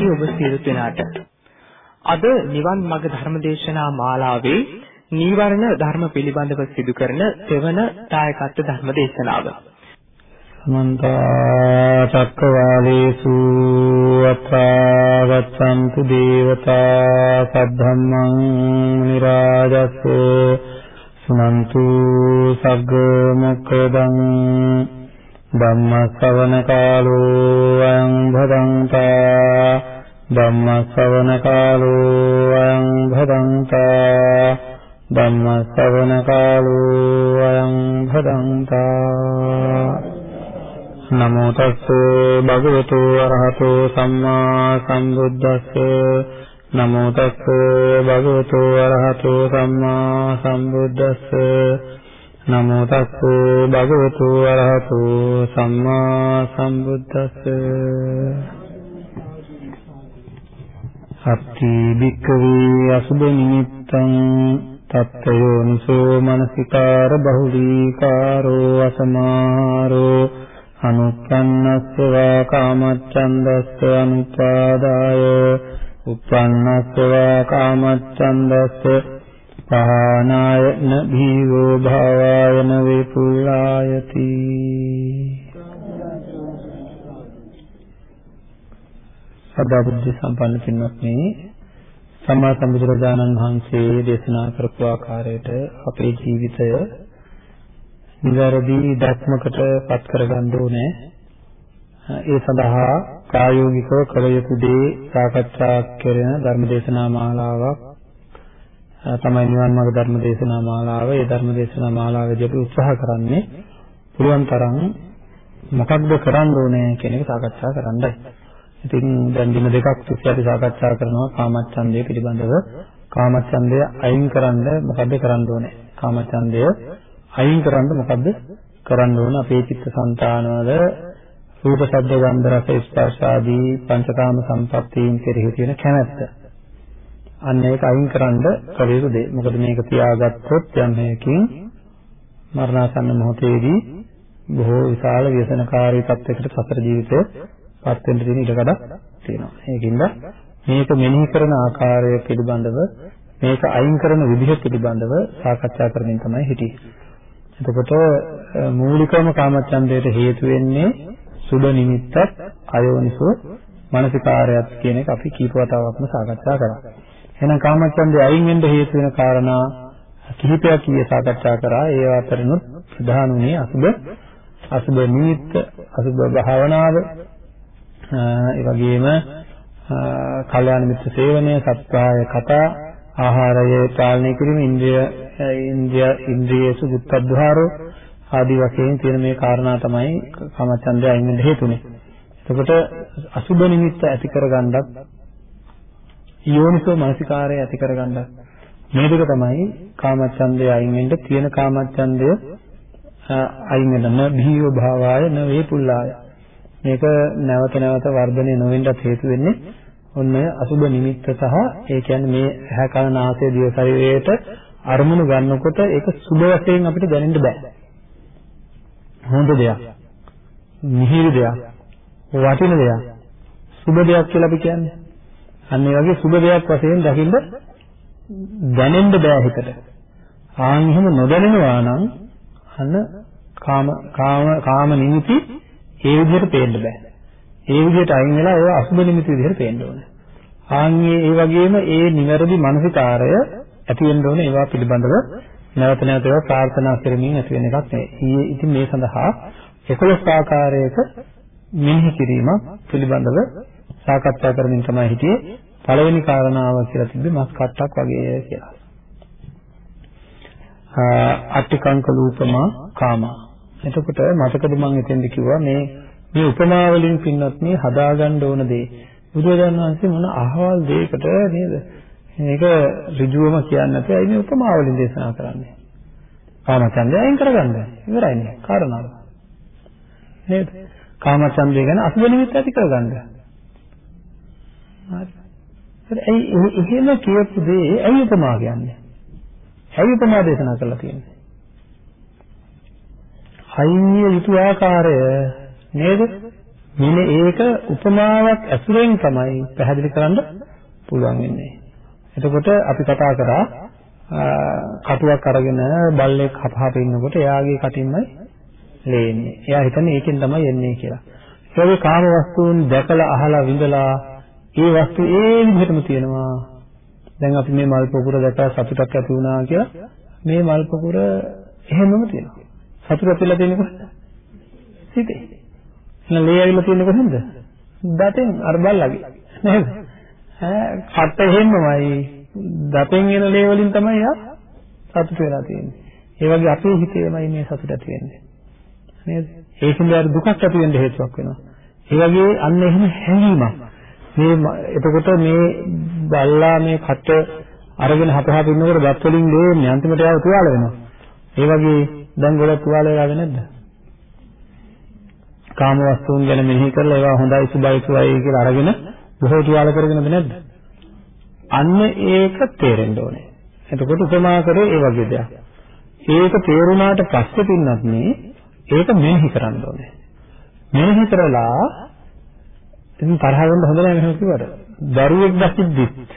ස්තුතියි ඔබ සියලු දෙනාට. අද නිවන් මඟ ධර්මදේශනා මාලාවේ නීවරණ ධර්ම පිළිබඳව සිදු කරන දෙවන දායකත්ව ධර්මදේශනාව. සමන්ත චක්කවාලේසු අත්‍රා ගච්ඡන්තු දේවතා සද්ධම්මං නිරාජස්ස සුනන්තු සග්ග මොක්ඛදං ධම්ම ශ්‍රවණ කාලෝ අයං භදංතා ධම්ම ශ්‍රවණ කාලෝ අයං භදංතා ධම්ම ශ්‍රවණ කාලෝ අයං භදංතා නමෝ තස්ස භගවතු අරහතෝ සම්මා සම්බුද්දස්ස නමෝ තස්ස භගවතු අරහතෝ සම්මා සම්බුද්දස්ස නමෝ තස්ස භගවතු වරහතු සම්මා සම්බුද්දස්ස අත්ති භික්ඛවේ අසුබ නිමිත්තං තත්තයෝනිසෝ මනසිකාර බහුලීකාරෝ අසමාරෝ අනුප්පන්නස්ස වා කාමච්ඡන්දස්ස අනුපාදාය උප්පන්නස්ස වා කාමච්ඡන්දස්ස පහනාය න භීවෝ භාවාය න විපුල්ලායති සදා බුද්ධ සම්පන්න පින්වත්නි සම්මා සම්බුදුරජාණන් වහන්සේ දේශනා කරපු ආකාරයට අපේ ජීවිතය නිවැරදි ධර්මකට පත් කරගන්න ඕනේ ඒ සඳහා ප්‍රායෝගිකව කළ යුතු දේ සාකච්ඡා කරන ධර්මදේශනා මාලාවක් තමයි නිවන් මාර්ග ධර්ම දේශනා මාලාව. ඒ ධර්ම දේශනා මාලාවේදී අපි උත්සාහ කරන්නේ පුළුවන් තරම් මොකක්ද කරන්න ඕනේ කියන එක සාකච්ඡා කරන්නයි. ඉතින් දැන් දින දෙකක් තිස්සේ අපි සාකච්ඡා කරනවා කාමච්ඡන්දය පිළිබඳව. කාමච්ඡන්දය අයින් කරන්න මොකද්ද කරන්න ඕනේ? කාමච්ඡන්දය අයින් කරන්න මොකද්ද කරන්න ඕන අපේ චිත්තසංතානවල රූප, ශබ්ද, ගන්ධ, රස, ස්පර්ශ ආදී පංචකාම සම්පත්තීන් කෙරෙහි තියෙන කැමැත්ත. අන්න ඒක අයින් කරන්න කළ යුතු දේ. මොකද මේක තියාගත්තොත් යම් හේකින් මරණාසන්න මොහොතේදී බොහෝ විශාල ව්‍යසනකාරී තත්යකට සතර ජීවිතය පත් වෙන්න තියෙන ඉඩකඩක් තියෙනවා. ඒකින්ද මේක මෙනෙහි කරන ආකාරය පිළිබඳව මේක අයින් කරන විදිහ පිළිබඳව සාකච්ඡා කරමින් තමයි හිටියේ. එතකොට මූලිකවම කාමච්ඡන්දයට හේතු වෙන්නේ සුබ නිමිත්තත් අයෝනිසෝ මානසිකාරයත් කියන එක අපි කීප වතාවක්ම සාකච්ඡා කරා. එහෙනම් කාමච්ඡන්දේ අයින් වෙන්න හේතු වෙන කාරණා කිහිපයක් ඊයේ සාකච්ඡා කරා. ඒ අතරිනුත් ප්‍රධාන උනේ අසුබ අසුබ නිමිත්ත, අසුබ භාවනාව, ඒ වගේම කල්යාණ මිත්‍ර සේවනය, සත්‍යාය කතා, ආහාරය පාලනය කිරීම, ඉන්ද්‍රිය ඉන්ද්‍රිය ඉන්ද්‍රියසු බුද්ධද්වාරෝ ආදී වශයෙන් තියෙන මේ කාරණා තමයි කාමච්ඡන්දය අයින් වෙන්න හේතුනේ. එතකොට අසුබ නිමිත්ත ඇති කරගන්නත් යෝනිසෝ මනසිකාරය ඇති කරගන්න මේ දෙක තමයි කාමච්ඡන්දය අයින් වෙන්න තියෙන කාමච්ඡන්දය අයින් වෙන න බිහිව භාවාය න වේපුල්ලාය මේක නැවත නැවත වර්ධනය නොවෙන්නත් හේතු වෙන්නේ ඔන්න අසුබ නිමිත්ත සහ ඒ කියන්නේ මේ ඇහැ කන නාසය දිව ශරීරයට අරමුණු ගන්නකොට ඒක සුබ වශයෙන් අපිට දැනෙන්න බෑ. හොඳ දෙයක්. මිහිරි දෙයක්. වටින දෙයක්. සුබ දෙයක් කියලා අපි කියන්නේ. අන්න ඒ වගේ සුබ දෙයක් වශයෙන් දකින්න දැනෙන්න බෑ හිතට. ආන් එහෙම නොදැනෙනවා නම් අන්න කාම කාම කාම නිමිති ඒ විදිහට පේන්න බෑ. ඒ විදිහට අයින් වෙලා ඒවා අසුබ නිමිති විදිහට පේන්න ඕනේ. ආන් ඒ වගේම ඒ නිවැරදි මානසිකාරය ඇති වෙන්න ඕනේ ඒවා පිළිබඳව නැවත නැවත ඒවා ප්‍රාර්ථනා කරමින් ඇති වෙන එකක් නෙවෙයි. ඉතින් මේ සඳහා 11 ආකාරයක මෙනෙහි කිරීමක් පිළිබඳව සාකච්ඡා කරමින් තමයි හිටියේ පළවෙනි කාරණාව කියලා තිබ්බේ මස් කට්ටක් වගේ කියලා. අට්ටිකංක ලූපමා කාමා. එතකොට මතකද මම එතෙන්ද කිව්වා මේ මේ උපමා වලින් පින්වත් මේ හදාගන්න ඕන දේ. බුදුරජාණන් වහන්සේ මොන අහවල් දෙයකට නේද? මේක ඍජුවම කියන්නේ නැත්නම් ඇයි මේ උපමා වලින් දේශනා කරන්නේ? කාමචන්දය අයින් කරගන්න. ඉවරයිනේ කාරණාව. නේද? කාමචන්දය ගැන අසුබ නිමිත්ත ඇති කරගන්න. හරි. ඇයි එහෙම කියපු දේ ඇයි උපමා කියන්නේ? ඇයි උපමා දේශනා කරලා තියෙන්නේ? හයිය යුතු ආකාරය නේද? මෙන්න ඒක උපමාවක් ඇසුරෙන් තමයි පැහැදිලි කරන්න පුළුවන් වෙන්නේ. එතකොට අපි කතා කරා කටුවක් අරගෙන බල්ලෙක් හපහප ඉන්නකොට එයාගේ කටින්මයි ලේ එන්නේ. එයා හිතන්නේ ඒකෙන් තමයි එන්නේ කියලා. ඒ වගේ කාම වස්තුන් දැකලා අහලා විඳලා ඒ වස්තු ඒ විදිහටම තියෙනවා. දැන් අපි මේ මල් පොකුර දැකලා සතුටක් ඇති වුණා කියලා මේ මල් පොකුර එහෙමම තියෙනවා. සතුට ඇතිලා තියෙන්නේ කොහොමද? සිතේ. එහෙනම් ලේ ඇවිල්ලා තියෙන්නේ කොහෙන්ද? දතෙන් අර බල්ලගේ. නේද? ඈ කට එහෙමමයි. දතෙන් එන ලේ වලින් තමයි යා සතුට වෙලා තියෙන්නේ. ඒ වගේ අපේ හිතේමයි මේ සතුට ඇති වෙන්නේ. නේද? ඒකෙන්ද අර දුකක් ඇති වෙන්න හේතුවක් වෙනවා. ඒ වගේ අන්න එහෙම හැඟීමක්. මේ එතකොට මේ බල්ලා මේ කට අරගෙන හපහප ඉන්නකොට බත් වලින් දෙන්නේ අන්තිමට යාව තුවාල වෙනවා. ඒ වගේ දැන් ගොඩක් තුවාල වෙලාද නැද්ද? කාම වස්තුන් ගැන මෙනෙහි කරලා ඒවා හොඳයි සුබයි සුවයි කියලා අරගෙන බොහෝ තුවාල කරගෙනද නැද්ද? අන්න ඒක තේරෙන්න ඕනේ. එතකොට උපමා කරේ ඒ වගේ දෙයක්. ඒක තේරුණාට පස්සේ පින්නත් මේ ඒක මෙනෙහි කරන්න ඕනේ. මෙනෙහි කරලා ඉතින් තරහ වෙන්න හොඳ නැහැ මෙහෙම කිව්වට. දරුවෙක් දැක්කිද්දිත්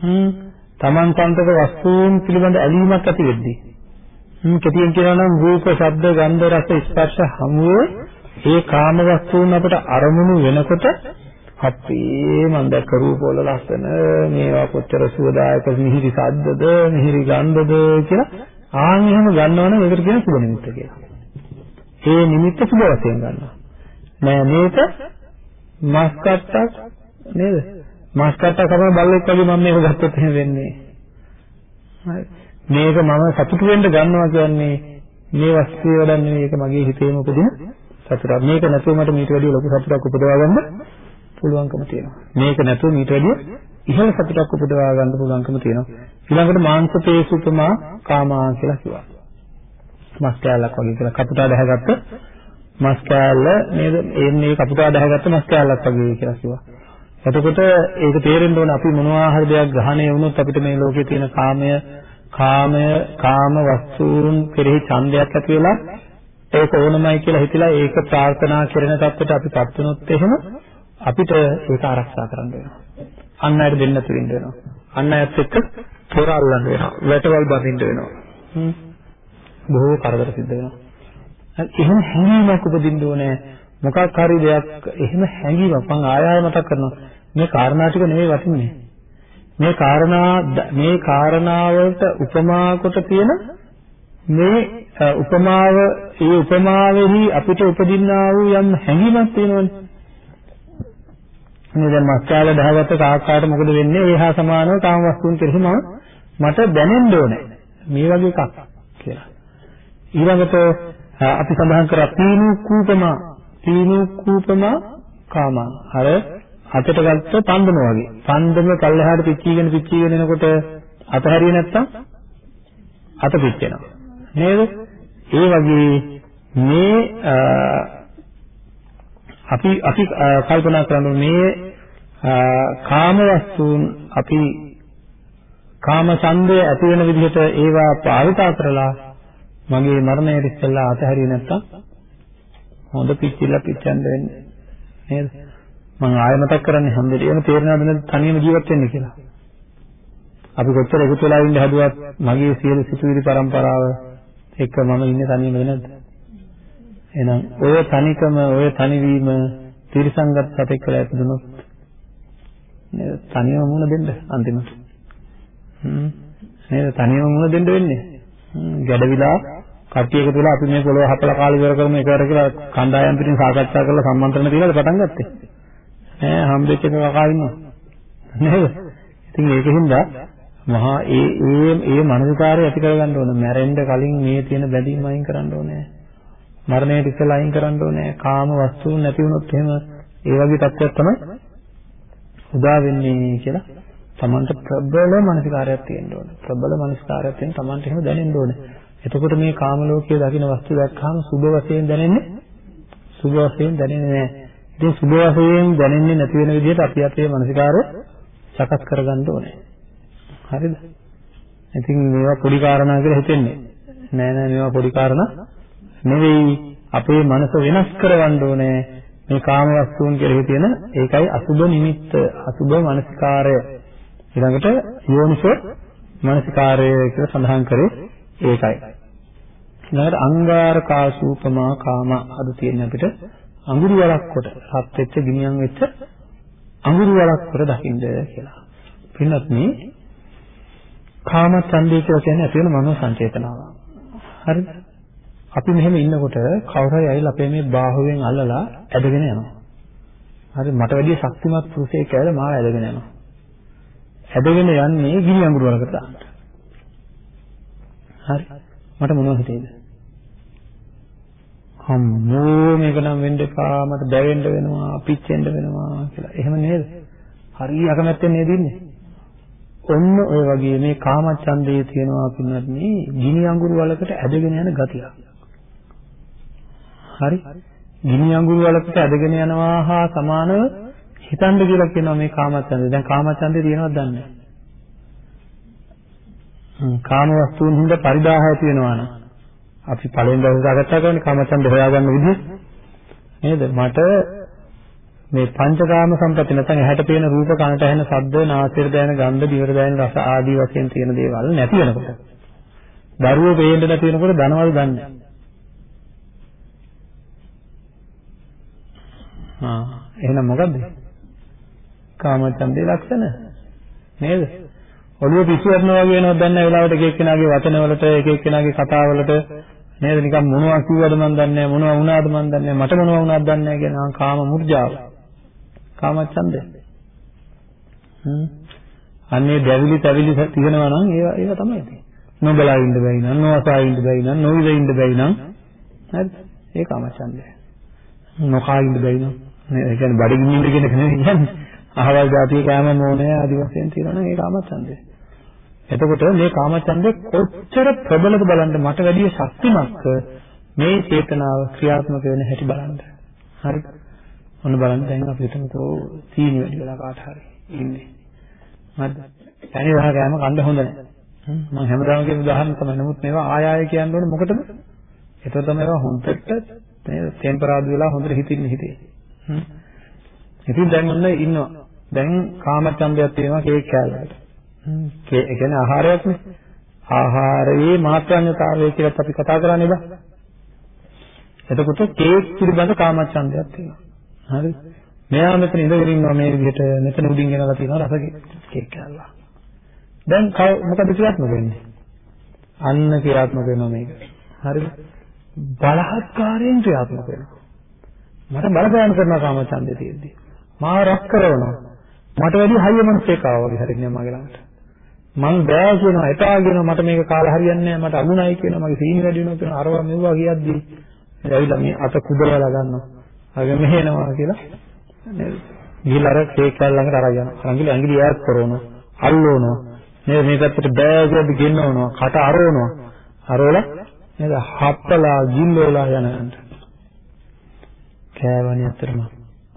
හ්ම් Taman සම්පත වස්තුන් පිළිබඳ ඇලීමක් ඇති වෙද්දී හ්ම් කෙටියෙන් කියනවා නම් රූප, ශබ්ද, ගන්ධ, රස, ස්පර්ශ හමුවේ ඒ කාම වස්තුන් අපට අරමුණු වෙනකොට අපේ මම දැක්ක රූප වල ලස්සන මේවා කොච්චර සුවදායක මිහිරි ශබ්දද මිහිරි ගන්ධද කියලා ආන් එහෙම ගන්නවනම් ඒකට කියන සුබ නිමිත්ත කියලා. ඒ නිමිත්ත සුබ වශයෙන් ගන්නවා. නෑ මේක මස් කට්ටක් නේද? මස් කට්ටක් අපේ බල්ලෙක් වගේ මම මේක ගත්තොත් එහෙම වෙන්නේ. හරි. මේක මම සතුටු වෙන්න ගන්නවා කියන්නේ මේ වස්තුවේ වඩා නෙවෙයි ඒක මගේ හිතේම උපදින සතුටක්. මේක නැතුව මට මීට වැඩිය ලොකු සතුටක් උපදවා ගන්න පුළුවන්කම තියෙනවා. මේක නැතුව මීට වැඩිය ඉහළ සතුටක් උපදවා ගන්න පුළුවන්කම තියෙනවා. ඊළඟට මාංශ පේසුතමා කාමා කියලා කිව්වා. මස් කෑල්ලක් වගේ කියලා කපුටා දැහැගත්ත මස් කෑල්ල නේද? එන්නේ කපුටා දැහැගත්ත මස් කෑල්ලක් වගේ කියලා කිව්වා. එතකොට ඒක තේරෙන්න ඕන අපි මොනවා හරි දෙයක් ග්‍රහණය වුණොත් අපිට මේ ලෝකේ තියෙන කාමය කාමය කාම වස්තුන් කෙරෙහි ඡන්දයක් ඇති වෙලා ඒක ඕනමයි කියලා හිතලා ඒක ප්‍රාර්ථනා කරන තත්ත්වයට අපිපත් වුණොත් එහෙම අපිට ඒක ආරක්ෂා කරන්න වෙනවා. අන් අයට දෙන්න තු වෙන්න වෙනවා. අන් අයත් එක්ක පොර අල්ලන්න වෙනවා. වැටවල් බඳින්න වෙනවා. බොහෝ කරදර සිද්ධ වෙනවා. එහෙම හැඟීමක් උපදින්න ඕනේ. මොකක් හරි දෙයක් එහෙම හැඟීමක් මම ආය ආය මතක් කරනවා. මේ කාරණා ටික නෙවෙයි වටින්නේ. මේ කාරණා මේ කාරණාවලට උපමා කොට තියෙන මේ උපමාව ඒ උපමාවෙහි අපිට උපදින්නා වූ යම් හැඟීමක් තියෙනවනේ. මේ දැන් මස්කාල දහගත්ත කාකාට මොකද වෙන්නේ? ඒහා සමානව කාම වස්තුන් කෙරෙහි මම මට දැනෙන්න ඕනේ. මේ වගේ එකක් කියලා. ඊළඟට අපි සඳහන් කරා තීනු කූපම තීනු කූපම කාම අර අතට ගත්ත පන්දම වගේ. පන්දම පල්ලෙහාට පිච්චීගෙන පිච්චීගෙන එනකොට අතහැරියේ නැත්තම් අත පිච්චෙනවා. නේද? ඒ වගේ මේ අපි අපි කල්පනා කරන මේ කාම වස්තුන් අපි කාම ඡන්දය ඇති වෙන විදිහට ඒවා පාවිතා කරලා මගේ මරණයට ඉස්සෙල්ලා අතහැරියේ නැත්තම් හොඳ පිච්චිලා පිච්චන්න වෙන්නේ. නේද? මම ආයෙ මතක් කරන්නේ හැමදේම තේරෙනවද නැද්ද තනියම ජීවත් වෙන්න කියලා. අපි කොච්චර එකතු වෙලා ඉන්න හැදුවත් මගේ සියලු සිතුවිලි පරම්පරාව එක්ක මම ඉන්නේ තනියම නැද්ද? එහෙනම් ඔය තනිකම ඔය තනිවීම තිරසංගත සතෙක් කියලා ඇතුළුනොත් නේද තනියම මුණ දෙන්න අන්තිමට. හ්ම් නේද තනියම මුණ දෙන්න වෙන්නේ. ගැඩවිලා කට්ටිය එකතු වෙලා අපි මේ පොළොව හපලා කාලේ ඉවර කරමු එකවර කියලා කණ්ඩායම් පිටින් සාකච්ඡා කරලා සම්මන්ත්‍රණ දීලාද පටන් ගත්තේ. ඈ හම්බෙච්ච එක කකා ඉන්නවා. නේද? ඉතින් ඒකෙන්ද මහා ඒ ඒ ඒ මනසකාරය ඇති කරගන්න ඕන. මැරෙන්න කලින් මේ තියෙන බැඳීම් අයින් කරන්න ඕනේ. මරණයට ඉස්සෙල්ලා අයින් කරන්න ඕනේ. කාම වස්තුන් නැති වුණොත් එහෙම ඒ වගේ තත්ත්වයක් තමයි උදා වෙන්නේ කියලා තමන්ට ප්‍රබල මනසිකාරයක් තියෙන්න ඕනේ. ප්‍රබල මනසිකාරයක් තියෙන තමන්ට එහෙම දැනෙන්න ඕනේ. එතකොට මේ කාම ලෝකයේ දකින්න වස්තු දැක්කහම සුභ වශයෙන් දැනෙන්නේ සුභ වශයෙන් දැනෙන්නේ නැහැ. ඉතින් සුභ වශයෙන් දැනෙන්නේ නැති වෙන විදිහට අපි අපේ මනසිකාරය සකස් කරගන්න ඕනේ. හරිද? ඉතින් මේවා පොඩි කාරණා කියලා හිතෙන්නේ. නෑ නෑ මේවා පොඩි කාරණා නෙවෙයි. අපේ මනස වෙනස් කරවන්න ඕනේ. මේ කාම වස්තුන් කෙරෙහි තියෙන ඒකයි අසුබ නිමිත්ත අසුබ මනසිකාරය ඊළඟට යෝනිසෝ මනසිකාරය කියලා සඳහන් කරේ ඒකයි ඊළඟට අංගාර කාසූපමා කාම අද තියෙන අපිට අඟුරු වලක් කොට රත් වෙච්ච ගිනියම් වෙච්ච අඟුරු වලක් කොට දකින්න කියලා. පින්වත් මේ කාම ඡන්දය කියලා කියන්නේ ඇති වෙන මනෝ සංචේතනාව. හරිද? අපි මෙහෙම ඉන්නකොට කවුරු හරි ඇවිල්ලා අපේ මේ බාහුවෙන් අල්ලලා ඇදගෙන යනවා. හරි මට වැඩිය ශක්තිමත් පුරුෂයෙක් ඇවිල්ලා මාව ඇදගෙන යනවා. ඇදගෙන යන්නේ ගිනි අඟුරු වලකට දාන්න. හරි. මට මොනවද හිතේද? අම්මෝ මේක නම් වෙන්න එපා මට දැවෙන්න වෙනවා පිච්චෙන්න වෙනවා කියලා. එහෙම නේද? හරි අකමැත්තෙන් නේද ඉන්නේ? ඔන්න ඔය වගේ මේ කාමච්ඡන්දයේ තියෙනවා පින්නත් මේ ගිනි අඟුරු වලකට ඇදගෙන යන ගතිය. හරි? ගිනි අඟුරු වලකට ඇදගෙන යනවා හා සමානව හිතන්න කියලා කියනවා මේ කාමච්ඡන්දය. දැන් කාමච්ඡන්දේ තියෙනවද දන්නේ නැහැ. කාම වස්තුන් හින්දා පරිදාහය තියෙනවා නම් අපි පළවෙනි දවසේ සාකච්ඡා කරන්නේ කාමචන්ද හොයාගන්න විදිහ. නේද? මට මේ පංචකාම සම්පatti නැත්නම් ඇහැට පේන රූප කනට ඇහෙන ශබ්ද නාසයට දැනෙන ගන්ධ දිවට දැනෙන රස ආදී වශයෙන් තියෙන දේවල් නැති වෙනකොට දරුවෝ පේන්න නැති වෙනකොට ධනවල දන්නේ ආ එහෙනම් මොකද්ද? කාමචන්දේ ලක්ෂණ. නේද? ඔළුව පිස්සු වටනවා වගේ වෙනවද දන්නේ නැහැ. වෙලාවට එක එක්කෙනාගේ වචනවලට එක එක්කෙනාගේ කතාවලට. නේද? නිකන් මොනවා කිව්වද මන් දන්නේ නැහැ මොනවා වුණාද මන් දන්නේ නැහැ මට මොනවා වුණාද දන්නේ නැහැ කියන ආ කාම මුර්ජාව. කාමච්ඡන්දය හ්ම්. අන්නේ දැවිලි තැවිලි තියෙනවා නම් ඒවා ඒවා තමයි තියෙන්නේ. නොබලා ඉන්න බැයි නම් නොවසා ඉන්න බැයි නම් නොවිද ඉන්න බැයි නම් හරිද ඒ කාමච්ඡන්දය නොකා ඉන්න බැයි නම්. ඒ කියන්නේ බඩගින්න ඉන්න කියන එක නෙවෙයි කියන්නේ. අහවල් જાතිය කෑම මොනේ ආදි වශයෙන් තියෙනවා නම් ඒ කාමච්ඡන්දය එතකොට මේ කාමචන්දේ කොච්චර ප්‍රබලද බලන්න මට වැඩි ශක්තිමත් මේ චේතනාව ක්‍රියාත්මක වෙන හැටි බලන්න. හරිද? ඔන්න බලන්න දැන් අපි හිතමුකෝ සීනි වැඩි වෙලා කාට හරි ඉන්නේ. හරිද? පැණි රහ කෑම කන්න හොඳ නැහැ. මම හැමදාම කියන උදාහරණ තමයි. නමුත් මේවා ආය ආය කියන්න ඕනේ මොකටද? ඒතර තමයි ඒවා හොඳට නේද? ටෙම්පරාදු වෙලා හොඳට හිතින්න හිතේ. හ්ම්. ඉතින් දැන් ඔන්න ඉන්නවා. දැන් කාමචන්දයක් තියෙනවා කේක් කෑල්ලකට. ඒ කියන්නේ ආහාරයක්නේ. ආහාරයේ මාත්‍රාඥතාවය කියලා අපි කතා කරන්නේ බා. එතකොට කේක් පිළිබඳ කාමච්ඡන්දයක් තියෙනවා. හරිද? මෙයා මෙතන ඉඳගෙන ඉන්නවා මේ විදිහට මෙතන උඩින් ගෙනලා තියෙනවා රස කේක් කෑල්ලා. දැන් මොකද ක්‍රියාත්මක වෙන්නේ? අන්න ක්‍රියාත්මක වෙනවා මේක. හරිද? බලහත්කාරයෙන් ක්‍රියාත්මක වෙනවා. මට බලපෑම් කරන කාමච්ඡන්දේ තියෙද්දි. මාව රක් කරනවා. මට වැඩි හයිය මනසේක ආවා වගේ හරිනේ මගේ ළඟට. මං බෑ කියනවා එපා කියනවා මට මේක කාලා හරියන්නේ නැහැ මට අමුණයි කියනවා මගේ සීනි වැඩි වෙනවා කියනවා අරවා මෙව්වා කියද්දි ඇවිල්ලා මේ අත කුදවලා ගන්නවා. අගේ මෙහෙනවා කියලා නේද? ගිහලා අර කේක් කල් ළඟට අරන් යනවා. අඟිලි අඟිලි ඈත් කරනවා. අල්ලනවා. නේද මේ පැත්තට බෑ කියලා ගෙන්නවනවා. කට අරවනවා. අරවලා නේද හප්පලා ගිල්ලෝලා යනන්ට. කෑවණි අතරම.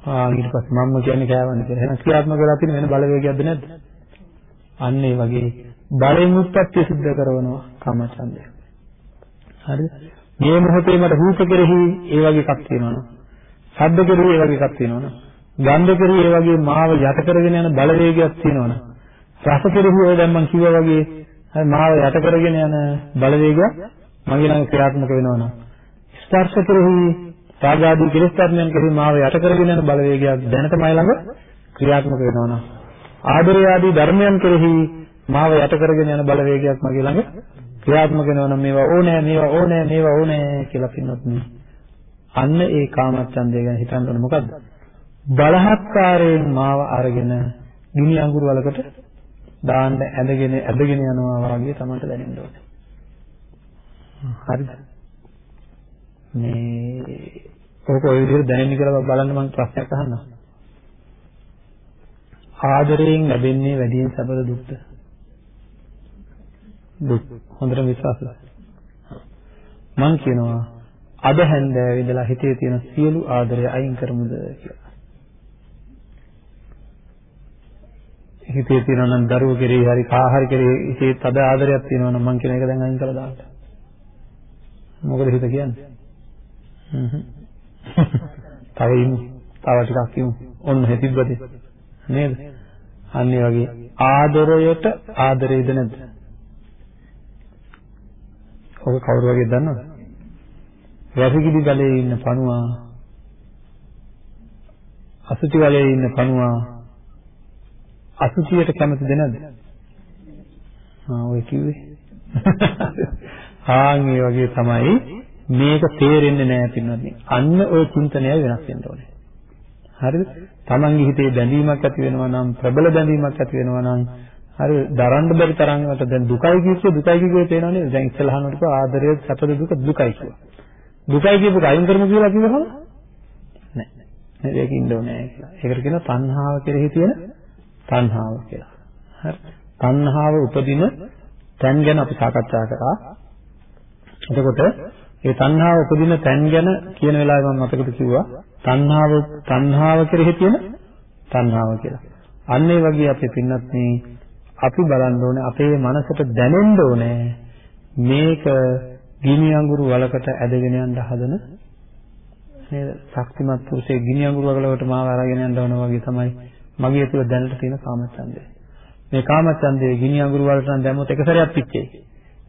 ආ ඊට පස්සේ මම්ම කියන්නේ කෑවණි කියලා. එහෙනම් ක්‍රියාත්මක වෙලා තියෙන වෙන බලවේගයක්ද නැද්ද? අන්න ඒ වගේ බලෙන් උත්පත්ති සිද්ධ කරනවා කාමචන්දය. හරිද? මේ මොහොතේ මට රූප කෙරෙහි ඒ වගේ එකක් තියෙනවනේ. ශබ්ද කෙරෙහි ඒ වගේ එකක් තියෙනවනේ. ගන්ධ කෙරෙහි ඒ වගේ මාව යට කරගෙන යන බලවේගයක් තියෙනවනේ. රස කෙරෙහි ඔය දැන් මම කිව්වා වගේ හරි මාව යට කරගෙන යන බලවේගයක් මගේ ළඟ ක්‍රියාත්මක වෙනවනේ. ස්පර්ශ කෙරෙහි රාගාදී කෙලෙස් ධර්මයන් කෙරෙහි මාව යට කරගෙන යන බලවේගයක් දැනටමයි ළඟ ක්‍රියාත්මක වෙනවනේ. ආදරය ආදී ධර්මයන් කෙරෙහි මාව යට කරගෙන යන බලවේගයක් මගේ ළඟ ක්‍රියාත්මක වෙනවා නම් මේවා ඕනෑ මේවා ඕනෑ මේවා ඕනෑ කියලා පින්නොත් නේ. අන්න ඒ කාමච්ඡන්දය ගැන හිතන්න ඕනේ. මොකද්ද? බලහත්කාරයෙන් මාව අරගෙන ගිනි අඟුරු වලකට දාන්න ඇදගෙන ඇදගෙන යනවා වගේ තමයි දැනෙන්න ඕනේ. හරිද? මේ ඔක ඔය විදිහට දැනෙන්නේ කියලා බලන්න මම ප්‍රශ්නයක් අහන්නම් ආදරයෙන් ලැබෙන්නේ වැඩියෙන් සැපද දුක්ද? දුක්. හොඳට විශ්වාසද? මං කියනවා අද හැන්දෑවේ ඉඳලා හිතේ තියෙන සියලු ආදරය අයින් කරමුද කියලා. හිතේ තියෙනවා නම් දරුවෝ කෙරෙහි හරි කා හරි කෙරෙහි හිතේ තද ආදරයක් තියෙනවා නම් මං කියන එක දැන් අයින් කරලා දාන්න. මොකද හිත කියන්නේ? හ්ම්. තව ඉන්නේ. තව ටිකක් කියමු. ඔන්න හෙතිබ්බද නේද? අන්න ඒ වගේ ආදරයට ආදරේද නැද්ද? ඔබ කවුරු වගේ දන්නවද? වැසිකිලි ගලේ ඉන්න පණුවා අසුචි වලේ ඉන්න පණුවා අසුචියට කැමතිද නැද්ද? ආ ඔය කිව්වේ. ආන් ඒ වගේ තමයි මේක තේරෙන්නේ නැහැ පින්වත්නි. අන්න ඔය චින්තනය වෙනස් වෙන්න ඕනේ. හරිද? Tamange හිතේ බැඳීමක් ඇති වෙනවා නම් ප්‍රබල බැඳීමක් ඇති වෙනවා නම් හරි දරන්න බැරි තරම්කට දැන් දුකයි කියුවේ දුකයි කියුවේ තේනව නේද? දැන් ඉස්සලහනට කිව්වා ආදරය සැපද දුක දුකයි කියලා. දුකයි කියපු අයින් කරමු කියලා කිව්වහම නෑ. නේද? ඒක ඉන්න ඕනේ කියලා. ඒකට කියනවා තණ්හාව කෙරෙහි තියෙන තණ්හාව කියලා. හරි. තණ්හාව උපදින තැන් ගැන අපි සාකච්ඡා කරා. එතකොට ඒ තණ්හාව උපදින තැන් ගැන කියන වෙලාවේ මම මතකද කිව්වා තණ්හාව තණ්හාව කෙරෙහි තියෙන තණ්හාව කියලා. අන්න ඒ වගේ අපි පින්නත් මේ අපි බලන්න ඕනේ අපේ මනසට දැනෙන්න ඕනේ මේක ගිනි අඟුරු වලකට ඇදගෙන යන්න හදන නේද? ශක්තිමත් පුරුෂයෙක් ගිනි අඟුරු වලකට මාව අරගෙන යන්න ඕන වගේ තමයි මගේ තුල දැනට තියෙන කාමච්ඡන්දය. මේ කාමච්ඡන්දේ ගිනි අඟුරු වලට නම් දැම්මොත් එක සැරයක් පිච්චෙයි.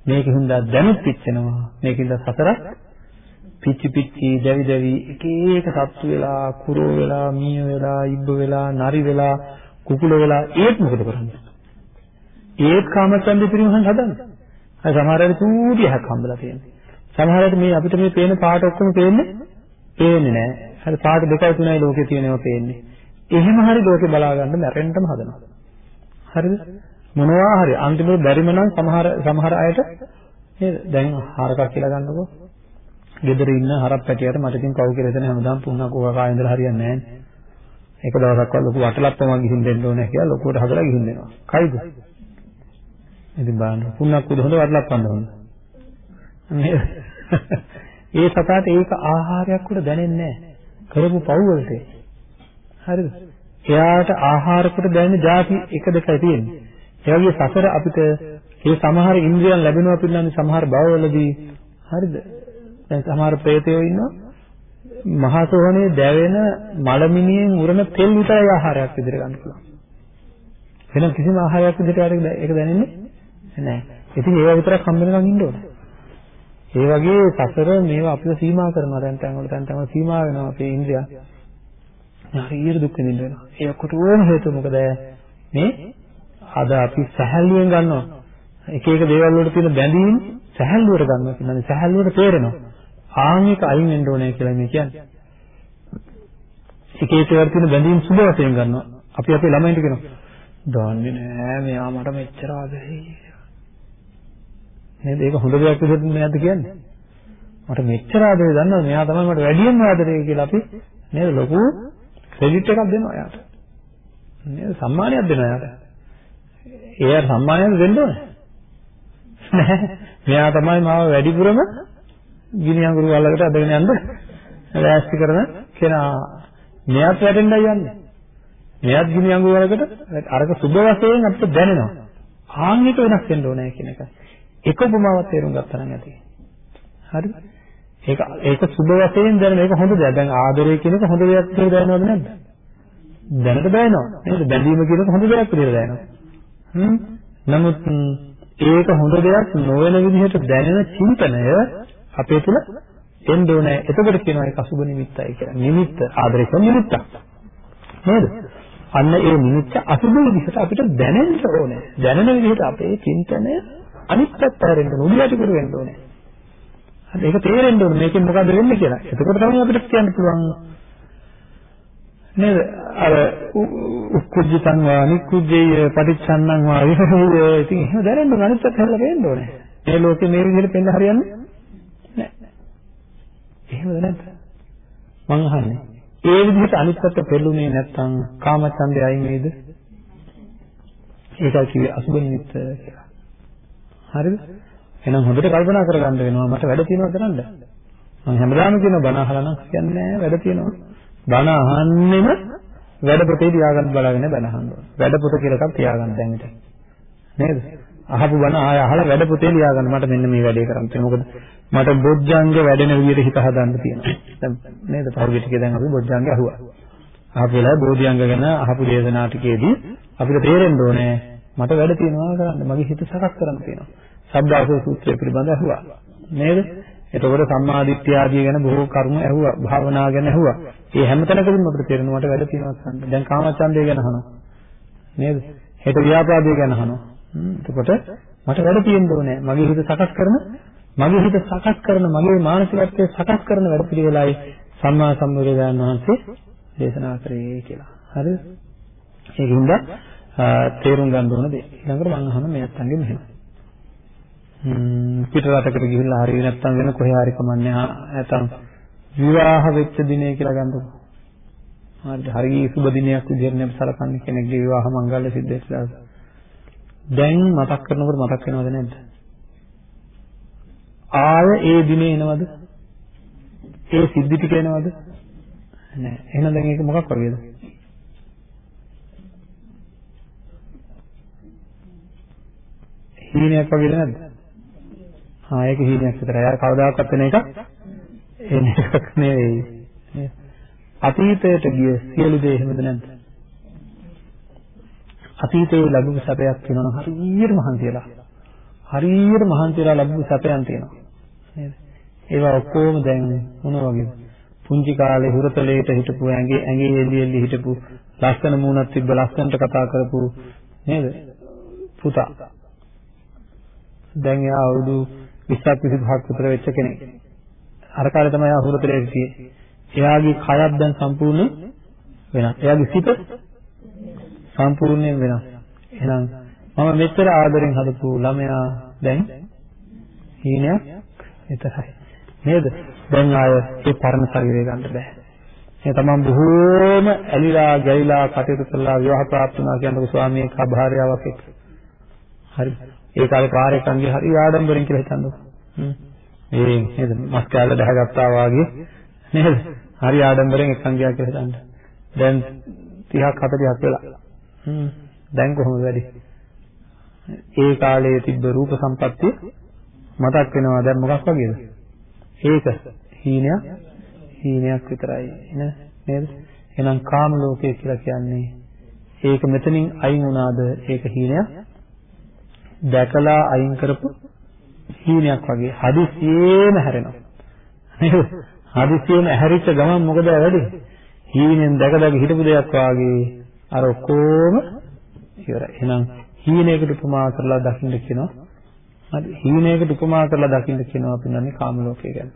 මේක හින්දා දැනුත් පිච්චෙනවා. මේකින්ද සසරක් පිච්චි පිච්චි දැවි දැවි එක එක සත්තු වෙලා, කුරෝ වෙලා, මීය වෙලා, ඉබ්බ වෙලා, නරි වෙලා, කුකුල වෙලා ඒත් මොකද කරන්නේ? ඒත් කාමච්ඡන්දේ පිරිමහන් හදන්නේ. අර සමහර වෙලාවට චූටි එකක් හම්බලා තියෙනවා. සමහර වෙලාවට මේ අපිට මේ පේන පාට ඔක්කොම පේන්නේ පේන්නේ නැහැ. හරි පාට දෙකයි තුනයි ලෝකේ තියෙනවා පේන්නේ. එහෙම හරි ලෝකේ බලා ගන්න මැරෙන්නම හදනවා. හරිද? මොනවා හරි අන්තිමට බැරිම නම් සමහර සමහර අයට නේද? දැන් හරකක් කියලා ගන්නකො. ගෙදර ඉන්න හරක් පැටියට මට ඉතින් කවු කියලා දෙන හැමදාම පුන්නක් ඕවා කාය ඉඳලා හරියන්නේ නැහැ. එක දවසක්වත් ලොකු වටලප්පමක් ගිහින් දෙන්න ඕනේ කියලා ලොකුවට හදලා ගිහින් දෙනවා. කයිද? ඉතින් බලන්න පුන්නක් උද හොඳ වටලප්පන්න හොඳ. නේද? ඒ සතාට ඒක ආහාරයක් උඩ දැනෙන්නේ නැහැ. කරපු පව් වලට. හරිද? එයාට ආහාර කොට දැනෙන જાති එක දෙකයි තියෙන්නේ. ඒ වගේ සසර අපිට මේ සමහර ඉන්ද්‍රියන් ලැබෙනවා පිළිබඳ සමහර භවවලදී හරිද? දැන් සමහර ප්‍රේතයෝ ඉන්නවා මහා සෝහනේ දැවෙන මලමිනියෙන් උරන තෙල් විතරයි ආහාරයක් විදිහට ගන්න පුළුවන්. වෙන කිසිම ආහාරයක් විදිහට ඒක දැනෙන්නේ නැහැ. ඉතින් ඒවා විතරක් හම්බ වෙනකන් ඉන්න ඕනේ. ඒ වගේ සසර මේවා අපිව සීමා කරනවා දැන් තැන් වල තැන් තැන් වල සීමා වෙනවා අපේ ඉන්ද්‍රිය. හරියට දුක් විඳින්න වෙනවා. ඒ ඔක්කොටම හේතුව මොකද? මේ අද අපි සැහැල්ලුවෙන් ගන්නවා. එක එක දේවල් වලට තියෙන බැඳීම් සැහැල්ලුවට ගන්නවා කියන්නේ සැහැල්ලුවට තේරෙනවා. ආන්නික අයින් වෙන්න ඕනේ කියලා මේ කියන්නේ. එක එක ඒවාට තියෙන බැඳීම් සුබ වශයෙන් ගන්නවා. අපි අපේ ළමයින්ට කියනවා. දන්නේ නෑ මෙයා මට මෙච්චර ආදරේ. නේද? ඒක හොඳ දෙයක් විදිහට නේද කියන්නේ? මට මෙච්චර ආදරේ දන්නවද? මෙයා තමයි මට වැඩියෙන්ම ආදරේ කියලා අපි නේද ලොකු ක්‍රෙඩිට් එකක් දෙනවා එයාට. නේද? සම්මානයක් දෙනවා එයාට. එයාට සම්මානයක් දෙන්න ඕනේ. නෑ. මෙයා තමයි මාව වැඩිපුරම ගිනි අඟුරු වලකට අදගෙන යන්න ලෑස්ති කරන කෙනා. මෙයාත් වැටෙන්නයි යන්නේ. මෙයාත් ගිනි අඟුරු වලකට අරක සුබ වශයෙන් අපිට දැනෙනවා. ආන්නික වෙනස් වෙන්න ඕනේ කියන එක. එක උපමාවක් තේරුම් ගත්තා නම් ඇති. හරිද? ඒක ඒක සුබ වශයෙන් දැනෙන ඒක හොඳ දෙයක්. දැන් ආදරය කියන එක හොඳ දෙයක් කියලා දැනනවද නැද්ද? දැනට දැනෙනවා. නේද? බැඳීම කියන එක හොඳ දෙයක් කියලා දැනෙනවා. හ්ම්. නමුත් ඒක හොඳ දෙයක් නොවන විදිහට දැනෙන චින්තනය අපේ තුල එන්න ඕනේ. එතකොට කියනවා ඒක අසුබ නිමිත්තයි කියලා. නිමිත්ත ආදරේ කියන නිමිත්තක්. නේද? අන්න ඒ නිමිත්ත අසුබ විදිහට අපිට දැනෙන්න ඕනේ. දැනෙන විදිහට අපේ චින්තනය අනිත් පැත්ත හැරෙන්න උඩියට කර වෙන්න ඕනේ. හරි ඒක තේරෙන්න ඕනේ මේකෙන් මොකද වෙන්නේ කියලා. එතකොට තමයි අපිට කියන්න පුළුවන් නේද අර උක්කුජ්ජතං වා නික්කුජ්ජේ පටිච්චන්නං වා විහෙය ඉතින් එහෙම දැනෙන්න අනිත් පැත්ත හැරලා වෙන්න ඕනේ. මේ ලෝකේ මේ විදිහට පෙන්න හරියන්නේ නැහැ. එහෙමද නැද්ද? මං අහන්නේ. ඒ විදිහට අනිත් පැත්ත පෙළුනේ නැත්නම් කාමචන්දය අයින් වේද? ඒකයි කිව්වේ අසුබ නිමිත්ත කියලා. හරිද? එහෙනම් හොඳට කල්පනා කරගන්න වෙනවා මට වැඩ තියෙනවා කරන්න. මම හැමදාම කියන බණ අහලා නම් කියන්නේ වැඩ තියෙනවා. බණ අහන්නෙම වැඩ පොතේ තියාගන්න බලාගෙන බණ අහන්න ඕන. වැඩ පොත කියලා එකක් තියාගන්න දැන් ඉතින්. නේද? අහපු බණ ආය අහලා වැඩ පොතේ ලියාගන්න මට මෙන්න මේ වැඩේ කරන්න තියෙනවා. මොකද මට බොජ්ජංග වැඩෙන විදිහට හිත හදන්න තියෙනවා. දැන් නේද? පරිවිතිකේ දැන් අපි බොජ්ජංග අහුවා. අහපු වෙලාවේ බෝධිඅංග ගැන අහපු දේශනා ටිකේදී අපිට තේරෙන්න ඕනේ මට වැඩ තියෙනවා කරන්න මගේ හිත සකස් කරන්න තියෙනවා. සබ්දාසෝ සූත්‍රය පිළිබඳව අහුවා. නේද? එතකොට සම්මාදිට්ඨිය ආදී ගැන බොහෝ කරුණු ඇහුවා. භාවනා ගැන ඇහුවා. මේ හැමතැනකදීම අපිට තේරෙනවා මට වැඩ තියෙනවා කරන්න. දැන් කාමචන්දය ගැන අහනවා. නේද? හෙට ව්‍යාපාදය ගැන අහනවා. එතකොට මට වැඩ තියෙන්න ඕනේ. මගේ හිත සකස් කරන මගේ හිත සකස් කරන මගේ මානසිකත්වය සකස් කරන වැඩ පිළිවෙලයි සම්මා සම්බුදුරජාණන් වහන්සේ දේශනා කරේ කියලා. හරිද? ඒකින්ද තේරුම් ගන්න ඕන දේ. ඊළඟට මම අහන මේ අත්තන්ගේ මෙහෙම. ම්ම් පිට රටකට ගිහිල්ලා හරි නැත්නම් වෙන කොහේ හරි කමන්නේ නැත්නම් විවාහ වෙච්ච දිනේ කියලා ගන්නකො. හරි හරි සුබ දිනයක් විදිහට නේ සලකන්නේ කෙනෙක්ගේ විවාහ මංගල්‍ය සිද්ධ වෙච්ච දවස. දැන් මතක් කරනකොට මතක් වෙනවද නැද්ද? ආය ඒ දිනේ එනවද? ඒ සිද්ධි ටික එනවද? නෑ. එහෙනම් දැන් ඒක මොකක් වගේද? හීනයක් වගේද නැද්ද? ආ ඒක හීනයක් විතරයි. අර කවදාකවත් වෙන එකක් එන එකක් නෙවෙයි. අතීතයට ගිය සියලු දේ එහෙමද නැද්ද? අතීතයේ ලැබුණු සැපයක් තියෙනවා හරියට මහන්සි වෙලා. හරියට මහන්සි වෙලා ලැබුණු සැපයන් තියෙනවා. නේද? ඒවා ඔක්කොම දැන් මොන වගේද? පුංචි කාලේ හුරතලේට හිටපු ඇඟේ ඇඟේ එළි එළි හිටපු ලස්සන මූණක් තිබ්බ ලස්සනට කතා කරපු නේද? පුතා. දැන් එයා අවුරුදු 20ක් 25ක් විතර වෙච්ච කෙනෙක්. අර කාලේ තමයි එයා හුරතලේ හිටියේ. එයාගේ කයත් දැන් සම්පූර්ණ වෙනස්. එයාගේ සිත සම්පූර්ණයෙන් වෙනස්. එහෙනම් මම මෙච්චර ආදරෙන් හදපු ළමයා දැන් හීනයක් විතරයි. නේද? දැන් ආය ඒ පරණ ශරීරය ගන්න බෑ. ඒ තමන් බොහෝම ඇලිලා ගැලිලා කටයුතු කළා විවාහ ප්‍රාප්ත වුණා කියනකොට ස්වාමී එක්ක භාර්යාවක් එක්ක. හරි. ඒ කාලේ පාරේ කන්ගේ හරි ආඩම්බරෙන් කියලා හිතන්නකො. හ්ම්. ඒ නේද? මස් කෑල්ල දැහගත්තා වාගේ නේද? හරි ආඩම්බරෙන් එක්කන් ගියා කියලා හිතන්න. දැන් 30ක් 40ක් වෙලා. හ්ම්. දැන් කොහොමද වැඩි? ඒ කාලේ තිබ්බ රූප සම්පත්තිය මතක් වෙනවා දැන් මොකක් වගේද? ඒක හීනයක් හීනයක් විතරයි නේද? එහෙනම් කාම ලෝකය කියලා කියන්නේ ඒක මෙතනින් අයින් වුණාද ඒක හීනයක්? දැකලා අයින් කරපු හීනයක් වගේ හදිසියෙම හැරෙනවා. නේද? හදිසියෙම හැරිච්ච ගමන් මොකද වෙන්නේ? හීනෙන් දැක දැක හිටපු දෙයක් වාගේ අර ඔක්කොම ඉවරයි. එහෙනම් හීනයකට උපමා කරලා දකින්න කියනවා. හරි හීනයකට උපමා කරලා දකින්න කියනවා අපි නන්නේ කාම ලෝකය ගැන.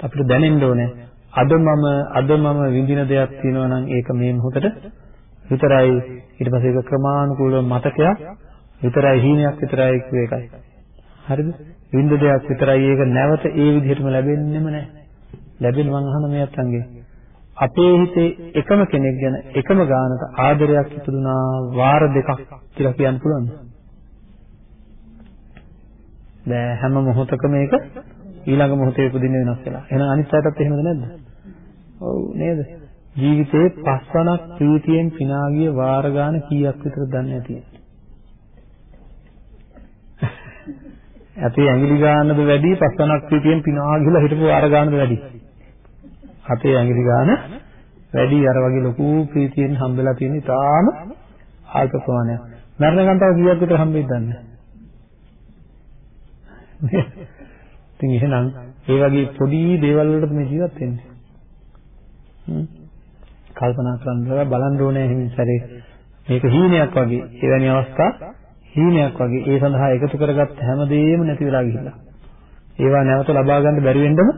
අපිට දැනෙන්න ඕනේ අද මම අද මම විඳින දෙයක් තියෙනවා නම් ඒක මේ මොහොතට විතරයි ඊට පස්සේ ඒක ක්‍රමානුකූලව මතකයක් විතරයි හීනයක් විතරයි කිය එකයි. හරිද? විඳ දෙයක් විතරයි ඒක නැවත ඒ විදිහටම ලැබෙන්නෙම නැහැ. ලැබෙන මං අහන මේ අත්ංගේ අපේ හිතේ එකම කෙනෙක් ගැන එකම ගානට ආදරයක් ඉපදුනා වාර දෙකක් කියලා කියන්න පුළුවන්ද? බෑ හැම මොහොතකම මේක ඊළඟ මොහොතේ උපදින්න වෙනස් වෙලා. එහෙනම් අනිත් අයටත් එහෙමද නැද්ද? ඔව් නේද? ජීවිතේ පස්වනක් ප්‍රීතියෙන් පිනා ගිය වාර ගාන කීයක් විතර දන්නේ නැති. අපේ ඇඟිලි ගානද වැඩි පස්වනක් ප්‍රීතියෙන් පිනා ගිහලා හිටපු වාර ගානද වැඩි? අපේ ඇඟිලි ගාන වැඩි අර වගේ ලොකු ප්‍රීතියෙන් හම්බෙලා තියෙන ඉතාලම අල්ප ප්‍රමාණයක්. මරණකම් තව කීයක් විතර හම්බෙයිද දන්නේ ඉතින් එහෙනම් ඒ වගේ පොඩි දේවල් වලට මේ ජීවත් වෙන්නේ. හ්ම්. කල්පනා කරන්න බලන්න ඕනේ එහෙම සැරේ මේක හීනයක් වගේ. එවැනි අවස්ථා හීනයක් වගේ. ඒ සඳහා එකතු කරගත්ත හැමදේම නැති වෙලා ගිහිල්ලා. ඒවා නැවත ලබා ගන්න බැරි වෙන්නම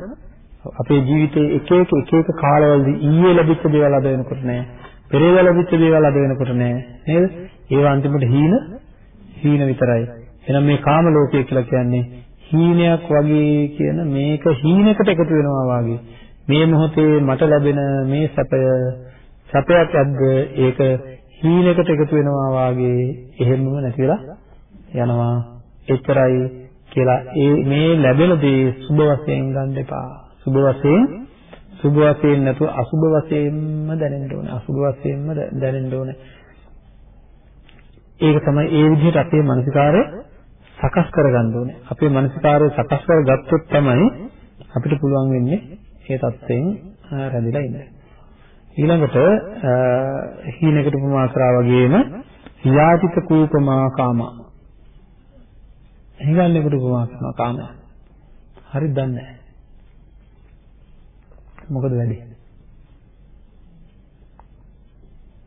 අපේ ජීවිතයේ එක එක එක එක කාලවලදී ඊයේ ලැබිච්ච දේවල් අද වෙනකොට නෑ. පෙරේද ලැබිච්ච දේවල් අද වෙනකොට නෑ. නේද? ඒවා අන්තිමට හීන හීන විතරයි. එහෙනම් මේ කාම ලෝකය කියලා කියන්නේ හීනයක් වගේ කියන මේක හීනකට එකතු වෙනවා වගේ. මේ මොහොතේ මට ලැබෙන මේ සැපය සැපයක් ඇද්ද ඒක හීනකට එකතු වෙනවා වගේ එහෙමම නැති වෙලා යනවා. එච්චරයි කියලා ඒ මේ ලැබෙන දේ සුබ වශයෙන් ගන්න එපා. සුබ වශයෙන් සුබ වශයෙන් නැතුව අසුබ වශයෙන්ම දැනෙන්න ඕනේ. අසුබ වශයෙන්ම දැනෙන්න ඕනේ. ඒක තමයි ඒ විදිහට අපේ මානසිකාරය සකස් කරගන්න ඕනේ. අපේ මානසිකාරය සකස් කරගත්තොත් තමයි අපිට පුළුවන් වෙන්නේ ඒ தත්යෙන් රැඳිලා ඉන්න. ඊළඟට හීනකට උපමා කරා වගේම යාතිත කූපමා කාම. හිඟන්නේකට උපමා කරනවා කාමය. හරිද දන්නේ නැහැ. මොකද වැඩි?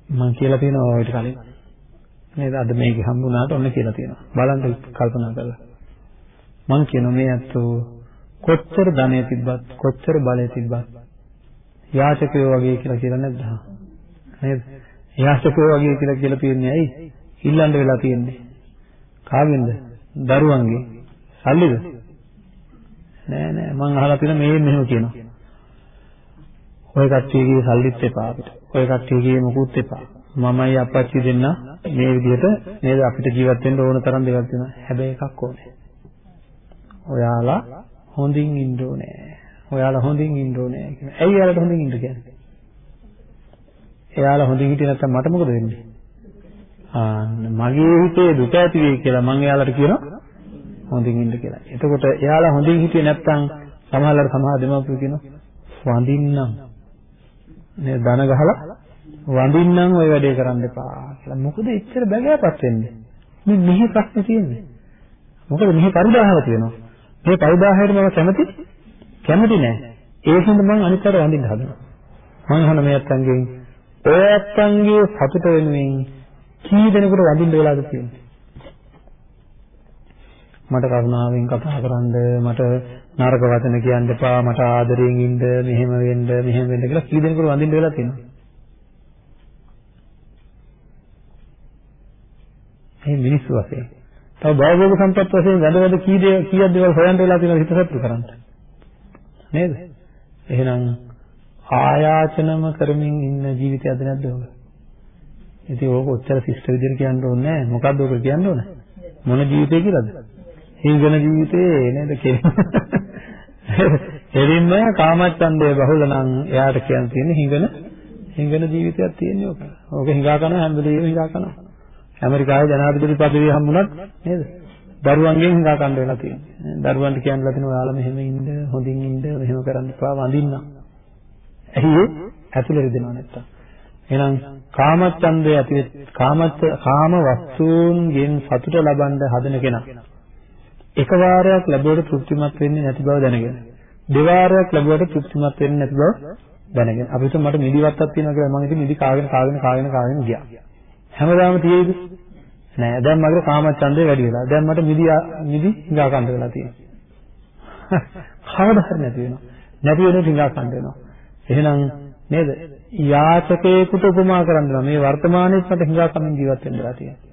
මම කියලා තියෙනවා ඔය කලින්. නේද? අද මේක හම්බුණාට ඔන්න කියලා තියෙනවා. බලන්න කල්පනා කරලා. මම කියනවා මේ අතෝ කොච්චර ධනෙ තිබ්බත් කොච්චර බලය තිබ්බත් යාචකයෝ වගේ කියලා කියලා නැද්ද? නේද? යාචකයෝ වගේ කියලා කියලා තියෙන්නේ ඇයි? ඉල්ලන්න වෙලා තියෙන්නේ. කාගෙන්ද? දරුවන්ගේ. සල්ලිද? නෑ නෑ මං අහලා තියෙන මේ මෙහෙම කියනවා. ඔය කට්ටියගේ සල්ලිත් එපා අපිට. ඔය කට්ටියගේ මොකුත් එපා. මමයි අපච්චි දෙන්න මේ විදිහට නේද අපිට ජීවත් වෙන්න ඕන තරම් දේවල් තියෙනවා. හැබැයි එකක් ඕනේ. ඔයාලා හොඳින් ඉන්න ඕනේ. ඔයාලා හොඳින් ඉන්න ඕනේ කියන. ඇයි එයාලට හොඳින් ඉන්න කියන්නේ? එයාලා හොඳින් හිටියේ නැත්නම් මට මොකද වෙන්නේ? ආ මගේ හිතේ දුක ඇති වෙයි කියලා මම එයාලට කියනවා හොඳින් ඉන්න කියලා. එතකොට එයාලා හොඳින් හිටියේ නැත්නම් සමහරවල් සමහර දෙමාපියෝ කියනවා වඳින්නම්. නේ ධන ගහලා වඳින්නම් ওই වැඩේ කරන්න එපා කියලා. මොකද එච්චර බැගෑපත් වෙන්නේ? මේ මෙහි ප්‍රශ්නේ තියෙන්නේ. මොකද මෙහි පරිදාහව තියෙනවා. මේ පරිදාහයට මම කැමති කැමති නෑ. ඒ හින්දා මම අනිත් අයට වඳින්න හදනවා. මම අහන මේ අත්තන්ගෙන් ඔය අත්තන්ගේ සතුට වෙනුවෙන් කී දෙනෙකුට වඳින්න වෙලාද තියෙන්නේ? මට කරුණාවෙන් කතා කරන්න මට නරක වචන කියන්න එපා මට ආදරයෙන් ඉන්න මෙහෙම වෙන්න මෙහෙම වෙන්න කියලා කී දෙනෙකුට වඳින්න වෙලා තියෙනවා. මේ මිනිස්සු වශයෙන්. තව භවෝග සම්පත් වශයෙන් වැඩ වැඩ කී දේ කීයක් දේවල් හොයන්න වෙලා තියෙනවා හිත සතුටු කරන්න. නේද? එහෙනම් ආයාචනම කරමින් ඉන්න ජීවිතයක්ද නැද්ද ඔබ? ඉතින් ඕක ඔච්චර ශිෂ්ට විදිහට කියන්න ඕනේ නැහැ. මොකද්ද ඔක කියන්න ඕනේ? මොන ජීවිතය කියලාද? හිඟන ජීවිතේ නේද එරින්ම කාමච්ඡන්දය බහුල නම් එයාට කියන්න තියෙන්නේ හිඟන හිඟන ජීවිතයක් තියෙන්නේ ඕක. ඕක හිඟා කරන හැම වෙලේම හිඟා කරනවා. ඇමරිකාවේ ජනාධිපති පදවිය හම්බුණත් නේද? දරුවන්ගෙන් හිඟා කන්න වෙලා තියෙන්නේ. දරුවන්ට කියන්නලා තියෙනවා ඔයාලා මෙහෙම ඉන්න, හොඳින් ඉන්න, මෙහෙම කරන්න එපා, වඳින්න. ඇයි ඒ? ඇතුළේ රිදෙනව නැත්තම්. එහෙනම් කාමච්ඡන්දය ඇති කාමච්ඡ කාම වස්තුන්ගෙන් සතුට ලබන්න හදන කෙනා එක වාරයක් ලැබුවට තෘප්තිමත් වෙන්නේ නැති බව දැනගෙන දෙවාරයක් ලැබුවට තෘප්තිමත් වෙන්නේ නැති බව දැනගෙන අපි හිතමු මට මිදි වත්තක් තියෙනවා කියලා මම ඉතින් මිදි කාගෙන කාගෙන කාගෙන කාගෙන ගියා හැමදාම තියෙයිද නෑ. දැන් මගේ කාමච්ඡන්දේ වැඩි වෙලා. දැන් මට මිදි මිදි හිඟා කන්න වෙලා තියෙනවා. කවදා හරි නැති වෙනවා. නැති වෙනකොට හිඟා කන්න වෙනවා. එහෙනම් නේද? යාචකයෙකුට උපමා කරන්න මේ වර්තමානයේ මට හිඟා කමින් ජීවත් වෙන්න වෙලා තියෙනවා.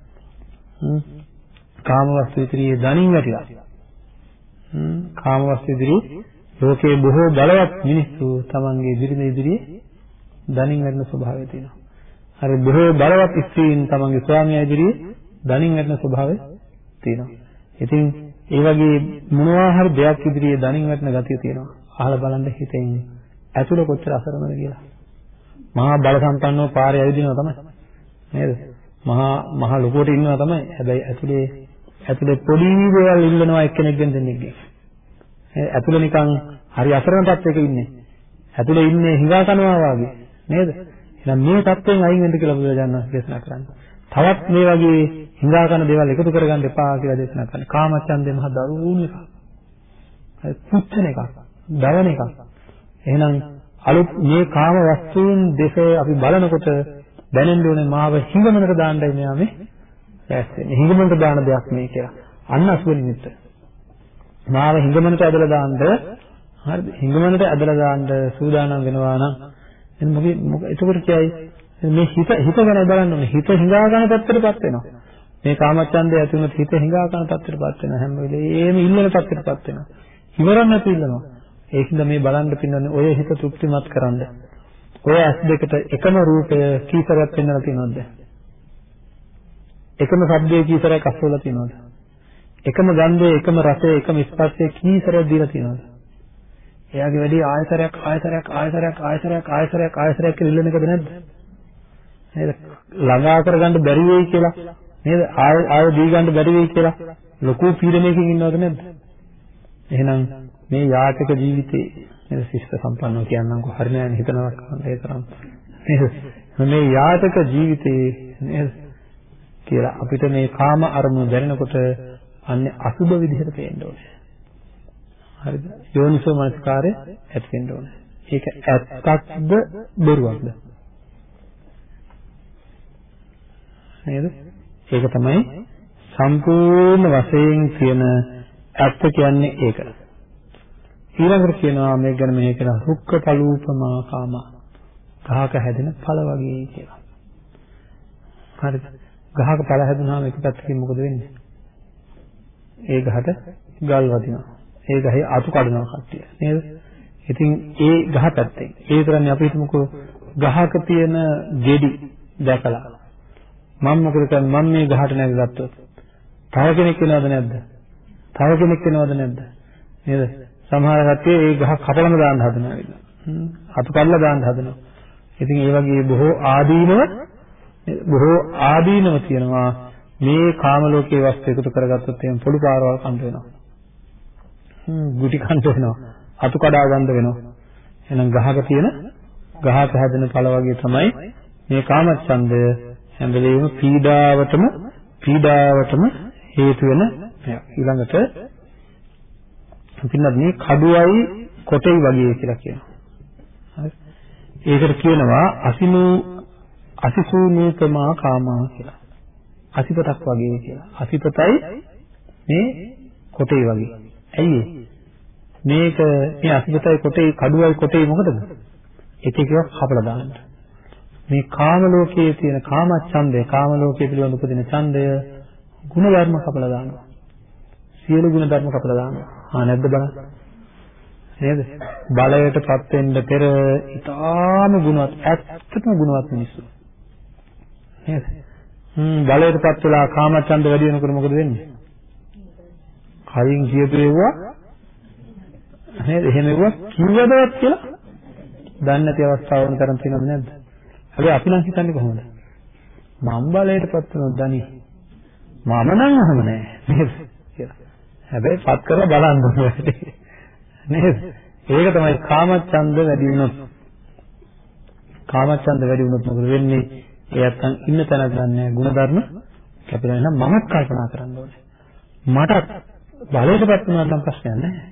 කාමවස්තු ඉදිරියේ ධනින් වැටිලා. හ්ම්. කාමවස්තු ඉදිරියේ ලෝකයේ බොහෝ බලවත් මිනිස්සු තමන්ගේ බිරිඳ ඉදිරියේ ධනින් වැටෙන ස්වභාවය තියෙනවා. අර බොහෝ බලවත් ස්ත්‍රීන් තමන්ගේ ස්වාමියා ඉදිරියේ ධනින් වැටෙන ස්වභාවය තියෙනවා. ඉතින් ඒ වගේ මොනවා හරි දෙයක් ඉදිරියේ ධනින් වැටෙන ගතිය තියෙනවා. අහලා බලන්න හිතෙන් ඇතුළ කොච්චර අසරණද කියලා. මහා බල සම්පන්නව පාරේ ඇවිදිනවා තමයි. නේද? මහා මහා ලොකුවට ඉන්නවා තමයි. හැබැයි ඇතුලේ ඇතුලේ පොඩි දේවල් ඉල්ලනවා එක්කෙනෙක්ගෙන් දෙන්නෙක්ගෙන්. ඒ ඇතුලේ නිකන් හරි අසරණ තත්යක ඉන්නේ. ඇතුලේ ඉන්නේ හිඟා කනවා වගේ නේද? එහෙනම් මේ තත්යෙන් අයින් වෙන්න කියලා බුදුරජාණන් වහන්සේ දේශනා කරන්නේ. තවත් මේ වගේ හිඟා කන දේවල් එකතු කරගන්න එපා කියලා දේශනා කරන්නේ. කාමච්ඡන්දේ මහ දරුණු එකක්. ඒ පුච්චන එකක්. දවන එකක්. එහෙනම් අලුත් මේ කාම වස්තුන් දෙක අපි බලනකොට දැනෙන්න ඕනේ මාව හිඟමනට දාන්නයි මෙයා මේ ඈස් වෙන්නේ. හිඟමනට දාන දෙයක් මේ කියලා. අන්න අසුබ නිමිත්ත. මාව හිඟමනට ඇදලා දාන්න හරිද? හිඟමනට ඇදලා දාන්න සූදානම් වෙනවා නම් එන්න මොකද මොකද එතකොට කියයි මේ හිත හිත ගැන බලන්න ඕනේ. හිත හිඟා ගන්න පැත්තටපත් වෙනවා. මේ කාමච්ඡන්දය ඇති වුණොත් හිත හිඟා ගන්න පැත්තටපත් වෙනවා. හැම වෙලේම ඉල්ලන පැත්තටපත් වෙනවා. ඉවරක් නැති ඉල්ලනවා. ඒකින්ද මේ බලන්න පින්නන්නේ ඔය හිත තෘප්තිමත් කරන්න. ඔය ඇස් දෙකට එකම රූපය කීතරක් වෙන්නලා තියෙනවද? එකම ශබ්දයේ කීතරක් අස්වලා තියෙනවද? එකම ගන්ධයේ, එකම රසයේ, එකම ස්පර්ශයේ කීතරක් දීලා තියෙනවද? එයාගේ වැඩි ආයතරයක් ආයතරයක් ආයතරයක් ආයතරයක් ආයතරයක් ආයතරයක් කියලා ඉල්ලන එකද නැද්ද? නේද? ළඟා කරගන්න බැරි වෙයි කියලා නේද? ආය ආය දී ගන්න බැරි වෙයි කියලා. ලොකු පීඩනයකින් ඉන්නවද නැද්ද? එහෙනම් මේ යාචක ජීවිතේ නේද ශිෂ්ට සම්පන්නව කියන්නම්කො හරිනෑනේ හිතනවා ඒ තරම්. නේද? මේ යාතක ජීවිතේ නේද කියලා අපිට මේ කාම අරමුණු දැනෙනකොට අන්නේ අසුබ විදිහට පේන්න ඕනේ. හරිද? යෝනිසෝ මනස්කාරය ඇති වෙන්න ඕනේ. ඒක ඇත්තක්ද බොරුවක්ද? නේද? ඒක තමයි සම්පූර්ණ වශයෙන් කියන ඇත්ත කියන්නේ ඒක. ඊළඟට කියනවා මේක ගැන මෙහෙ කරන රුක්ක පලූපමා කාම. ගහක හැදෙන ඵල වගේ කියලා. හරිද? ගහක ඵල හැදුනහම එක පැත්තකින් මොකද වෙන්නේ? ඒ ගහට ගල් වදිනවා. ඒ ගහේ අතු කඩනවා කට්ටිය. නේද? ඉතින් ඒ ගහ පැත්තෙන් ඒ විතරන්නේ අපි හිතමුකෝ ගහක තියෙන ගෙඩි දැකලා මම මොකද කරන්නේ මම මේ ගහට නැගගත්තොත් තව කෙනෙක් වෙනවද නැද්ද? තව කෙනෙක් වෙනවද නැද්ද? නේද? සමහර කට්ටිය ඒ ගහ කපලම දාන්න හදනවා නේද? අතු කල්ලා දාන්න හදනවා. ඉතින් ඒ වගේ බොහෝ ආදීනව බොහෝ ආදීනව තියෙනවා මේ කාම ලෝකයේ වස්තු එකතු කරගත්තොත් එහෙනම් පොඩි පාරවල් කන්ද වෙනවා. හ්ම් ගුටි කන්ද වෙනවා. අතු කඩා ගන්න වෙනවා. එහෙනම් ගහක තියෙන ගහක හැදෙන ඵල වගේ තමයි මේ කාමච්ඡන්දය හැම වෙලෙම පීඩාවටම පීඩාවටම හේතු වෙන ඊළඟට පින්නත් මේ කඩුවයි කොටෙයි වගේ කියලා කියනවා. ඒකට කියනවා අසිනු අසිසූනේතමා කාමා කියලා. අසිපතක් වගේ කියලා. අසිපතයි මේ කොටෙයි වගේ. ඇයි මේක මේ අසිපතයි කොටෙයි කඩුවයි කොටෙයි මොකටද? එක එකව කපලා දාන්න. මේ කාම ලෝකයේ තියෙන කාම ඡන්දය කාම ලෝකයේ පිළිබඳ උපදින ඡන්දය ගුණ ධර්ම කපලා දානවා. සියලු ගුණ ධර්ම කපලා දානවා. ආ නැද්ද බලන්න. නේද? බලයටපත් වෙන්න පෙර ඊටාම ගුණවත් ඇත්තටම ගුණවත් මිනිස්සු. නේද? හ්ම් බලයටපත් වෙලා කාමචන්ද වැඩි වෙනකොට මොකද වෙන්නේ? කයින් කියපු ඒවා නේද? එහෙම ඒවා කිව්වදවත් කියලා දන්නේ නැති අවස්ථාවන් තරම් තියෙනවද නැද්ද? හැබැයි අපි නම් හිතන්නේ කොහොමද? මම් බලයටපත් වුණොත් දනි. මම නම් අහම නෑ නේද? කියලා. හැබැයි පත් කරලා බලන්න ඕනේ. නේද? ඒක තමයි කාමච්ඡන්ද වැඩි වුණොත්. කාමච්ඡන්ද වැඩි වුණොත් මොකද වෙන්නේ? ඒ නැත්තම් ඉන්න තැනක් ගන්නෑ ಗುಣධර්ම කැපිලා නම් මමත් කල්පනා කරන්න ඕනේ. මටත් බලයටපත් වුණා නම් ප්‍රශ්නයක් නැහැ.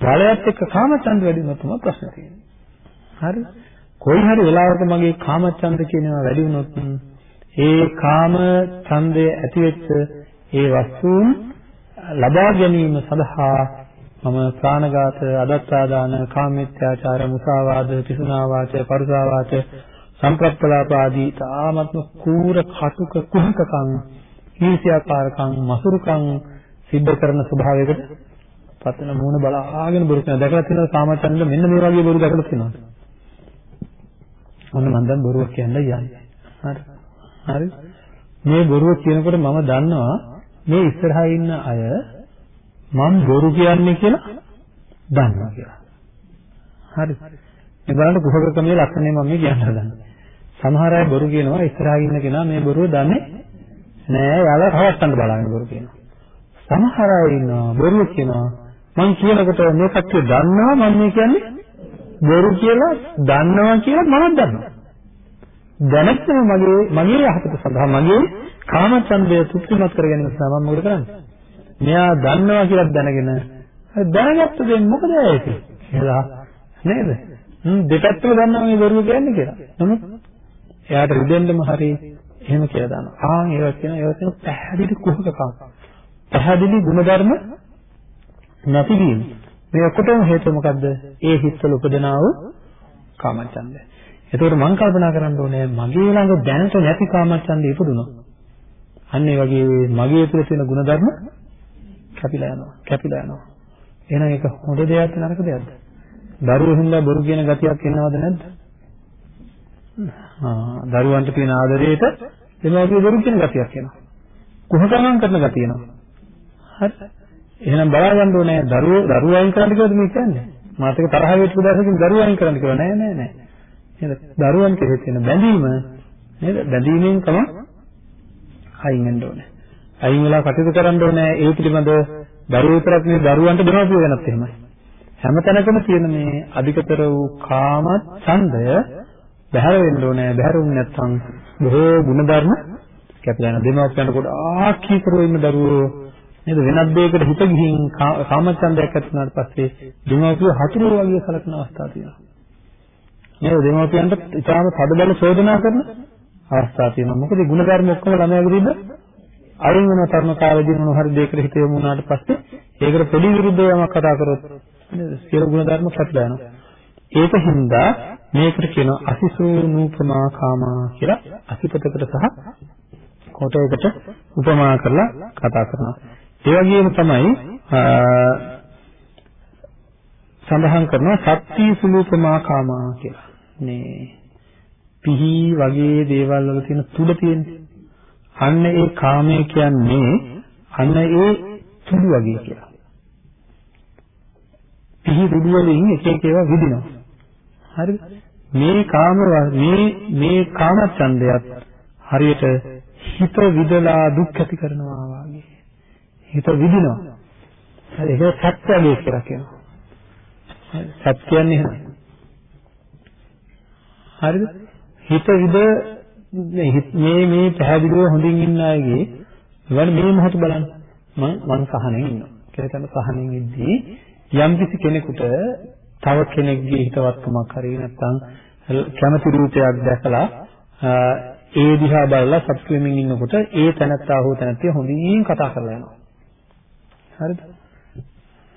බලයත් එක්ක කාමච්ඡන්ද වැඩි වුණොත් තමයි ප්‍රශ්න තියෙන්නේ. හරි? කොයි හරි වෙලාවක මගේ කාමච්ඡන්ද කියනවා වැඩි වුණොත් ඒ කාම ඡන්දය ඇතිවෙච්ච ඒ වස්තුන් ලබා ගැනීම සඳහා මම ප්‍රාණඝාත, අදත්තාදාන, කාමමිත්‍යාචාර, මුසාවාද, පිසුනා වාච, පරුසා වාච, සම්ප්‍රප්පලාප ආදී තාමත්ම කූර කටුක කුහකකම්, ඊර්ෂ්‍යාකාරකම්, මසුරුකම් සිද්ධ කරන ස්වභාවයකට පතන මූණ බලාගෙන බොරු කරන දැකලා තියෙනවා කාමචන්ද මෙන්න මේ වගේ බොරු දැකලා තියෙනවා. ඔන්න මම දැන් බොරුවක් කියන්න යන්නේ. හරි. හරි. මේ බොරුව කියනකොට මම දන්නවා මේ ඉස්සරහා ඉන්න අය මම බොරු කියන්නේ කියලා දන්නවා කියලා. හරි. මේ බලන්න කුහකකමේ ලක්ෂණය මම මේ කියන්න හදන්නේ. සමහර අය බොරු කියනවා ඉස්සරහා ඉන්න කෙනා මේ බොරුව දන්නේ නෑ යාලා රවට්ටන්න බලාගෙන බොරු කියනවා. සමහර අය ඉන්නවා බොරුව කියනවා මම කියනකොට මේ කට්ටිය දන්නවා මම මේ කියන්නේ බොරු කියලා දන්නවා කියලා මම දන්නවා. දැනත්තම මගේ මගේ යහපත සඳහා මගේ කාමචන්දය තෘප්තිමත් කර ගැනීම සඳහා මම මොකද කරන්නේ? මෙයා දන්නවා කියලා දැනගෙන දැනගත්ත දේ මොකද ඒක කියලා නේද? හ්ම් දෙපැත්තම දන්නවා මේ බොරුව කියන්නේ කියලා. නමුත් එයාට රිදෙන්නම හරි එහෙම කියලා දානවා. ආන් ඒවා කියන ඒවා කියන පැහැදිලි කුහකකම්. පැහැදිලි ಗುಣධර්ම නැතිවීම. මේ ඔක්කොටම හේතුව මොකද්ද? ඒ හිත්වල උපදනා වූ කාමචන්දය. එතකොට මම කල්පනා කරන්න ඕනේ මගේ ළඟ දැනට නැති කාමච්ඡන්දය ඉපදුණා. අන්න ඒ වගේ මගේ තුළ තියෙන ಗುಣධර්ම කැපිලා යනවා. කැපිලා යනවා. එහෙනම් ඒක හොඳ දෙයක්ද නරක දෙයක්ද? දරුවෝ හින්දා බොරු කියන ගතියක් එනවද නැද්ද? ආ දරුවන්ට තියෙන ආදරයට එනවා බොරු කියන ගතියක් එනවා. කුහකමං කරන ගතිය එනවා. හරි. එහෙනම් බලා ගන්න ඕනේ දරුවෝ දරුවෝ අයින් කරන්න කියලාද මේ කියන්නේ? මාත් එක තරහ වෙච්ච දවසකින් දරුවෝ අයින් කරන්න කියලා නෑ නෑ නෑ. නේද? දරුවන් කෙරෙහි තියෙන බැඳීම නේද? බැඳීමෙන් තමයි අයින් වෙන්න ඕනේ. අයින් වෙලා කටයුතු කරන්න ඕනේ ඒ පිළිබඳ දරුවෝ විතරක් නෙවෙයි දරුවන්ට දෙනවපිය වෙනත් එහෙමයි. හැමතැනකම තියෙන මේ අධිකතර වූ කාම ඡන්දය බහැර වෙන්න ඕනේ. බහැර වුනේ නැත්නම් බොහෝ ಗುಣධර්ම කැපිලා යන දෙමාපියන්ට ගොඩාක් කීකරව ඉන්න දරුවෝ නේද? වෙනත් දෙයකට හිත ගිහින් කාමචන්දයක් ඇති වුණාට පස්සේ දෙමව්පිය හතුරු වගේ සලකන අවස්ථා තියෙනවා. නේද? දෙමව්පියන්ට ඉතාලම සඩබල චෝදනා කරන අවස්ථා තියෙනවා. මොකද ගුණ ධර්ම ඔක්කොම ළමයා විරුද්ධ අයින් වෙන තරුණ කාලේදී මොන හරි දෙයකට හිත යොමු වුණාට පස්සේ ඒකට පොඩි විරුද්ධව යමක් කතා කරොත් නේද? සියලු ගුණ ධර්ම පැටලලා යනවා. ඒක හින්දා මේකට කියනවා අසිසෝ නූපමා කාමා කියලා. අසිපතකට සහ කොටයකට උපමා කරලා කතා කරනවා. ඒ වගේම තමයි සඳහන් කරනවා සත්‍ති සුලූපමා කාමා කියලා. මේ පිහි වගේ දේවල් වල තියෙන තුඩ තියෙන්නේ. අන්න ඒ කාමය කියන්නේ අන්න ඒ තුඩු වගේ කියලා. පිහි තුඩු වලින් එක එක ඒවා විදිනවා. හරිද? මේ කාම මේ මේ කාමච්ඡන්දයත් හරියට හිත විදලා දුක් ඇති කරනවා වගේ. හිත විදිනවා. හරි ඒක සත්‍යයේ කියලා කියනවා. සත්‍ය කියන්නේ එහෙමයි. හරිද? හිත විද මේ මේ පැහැදිලිව හොඳින් ඉන්න අයගේ ඉවන මේ මොහොත බලන්න. මම මං සහනෙන් ඉන්නවා. කියලා තමයි සහනෙන් ඉද්දී යම්කිසි කෙනෙකුට තව කෙනෙක්ගේ හිතවත්කමක් හරි නැත්නම් කැමති රූපයක් දැකලා ඒ දිහා බලලා සතුටු වෙමින් ඉන්නකොට ඒ තැනත්තා හෝ තැනත්තිය හොඳින් කතා කරලා යනවා. හරිද?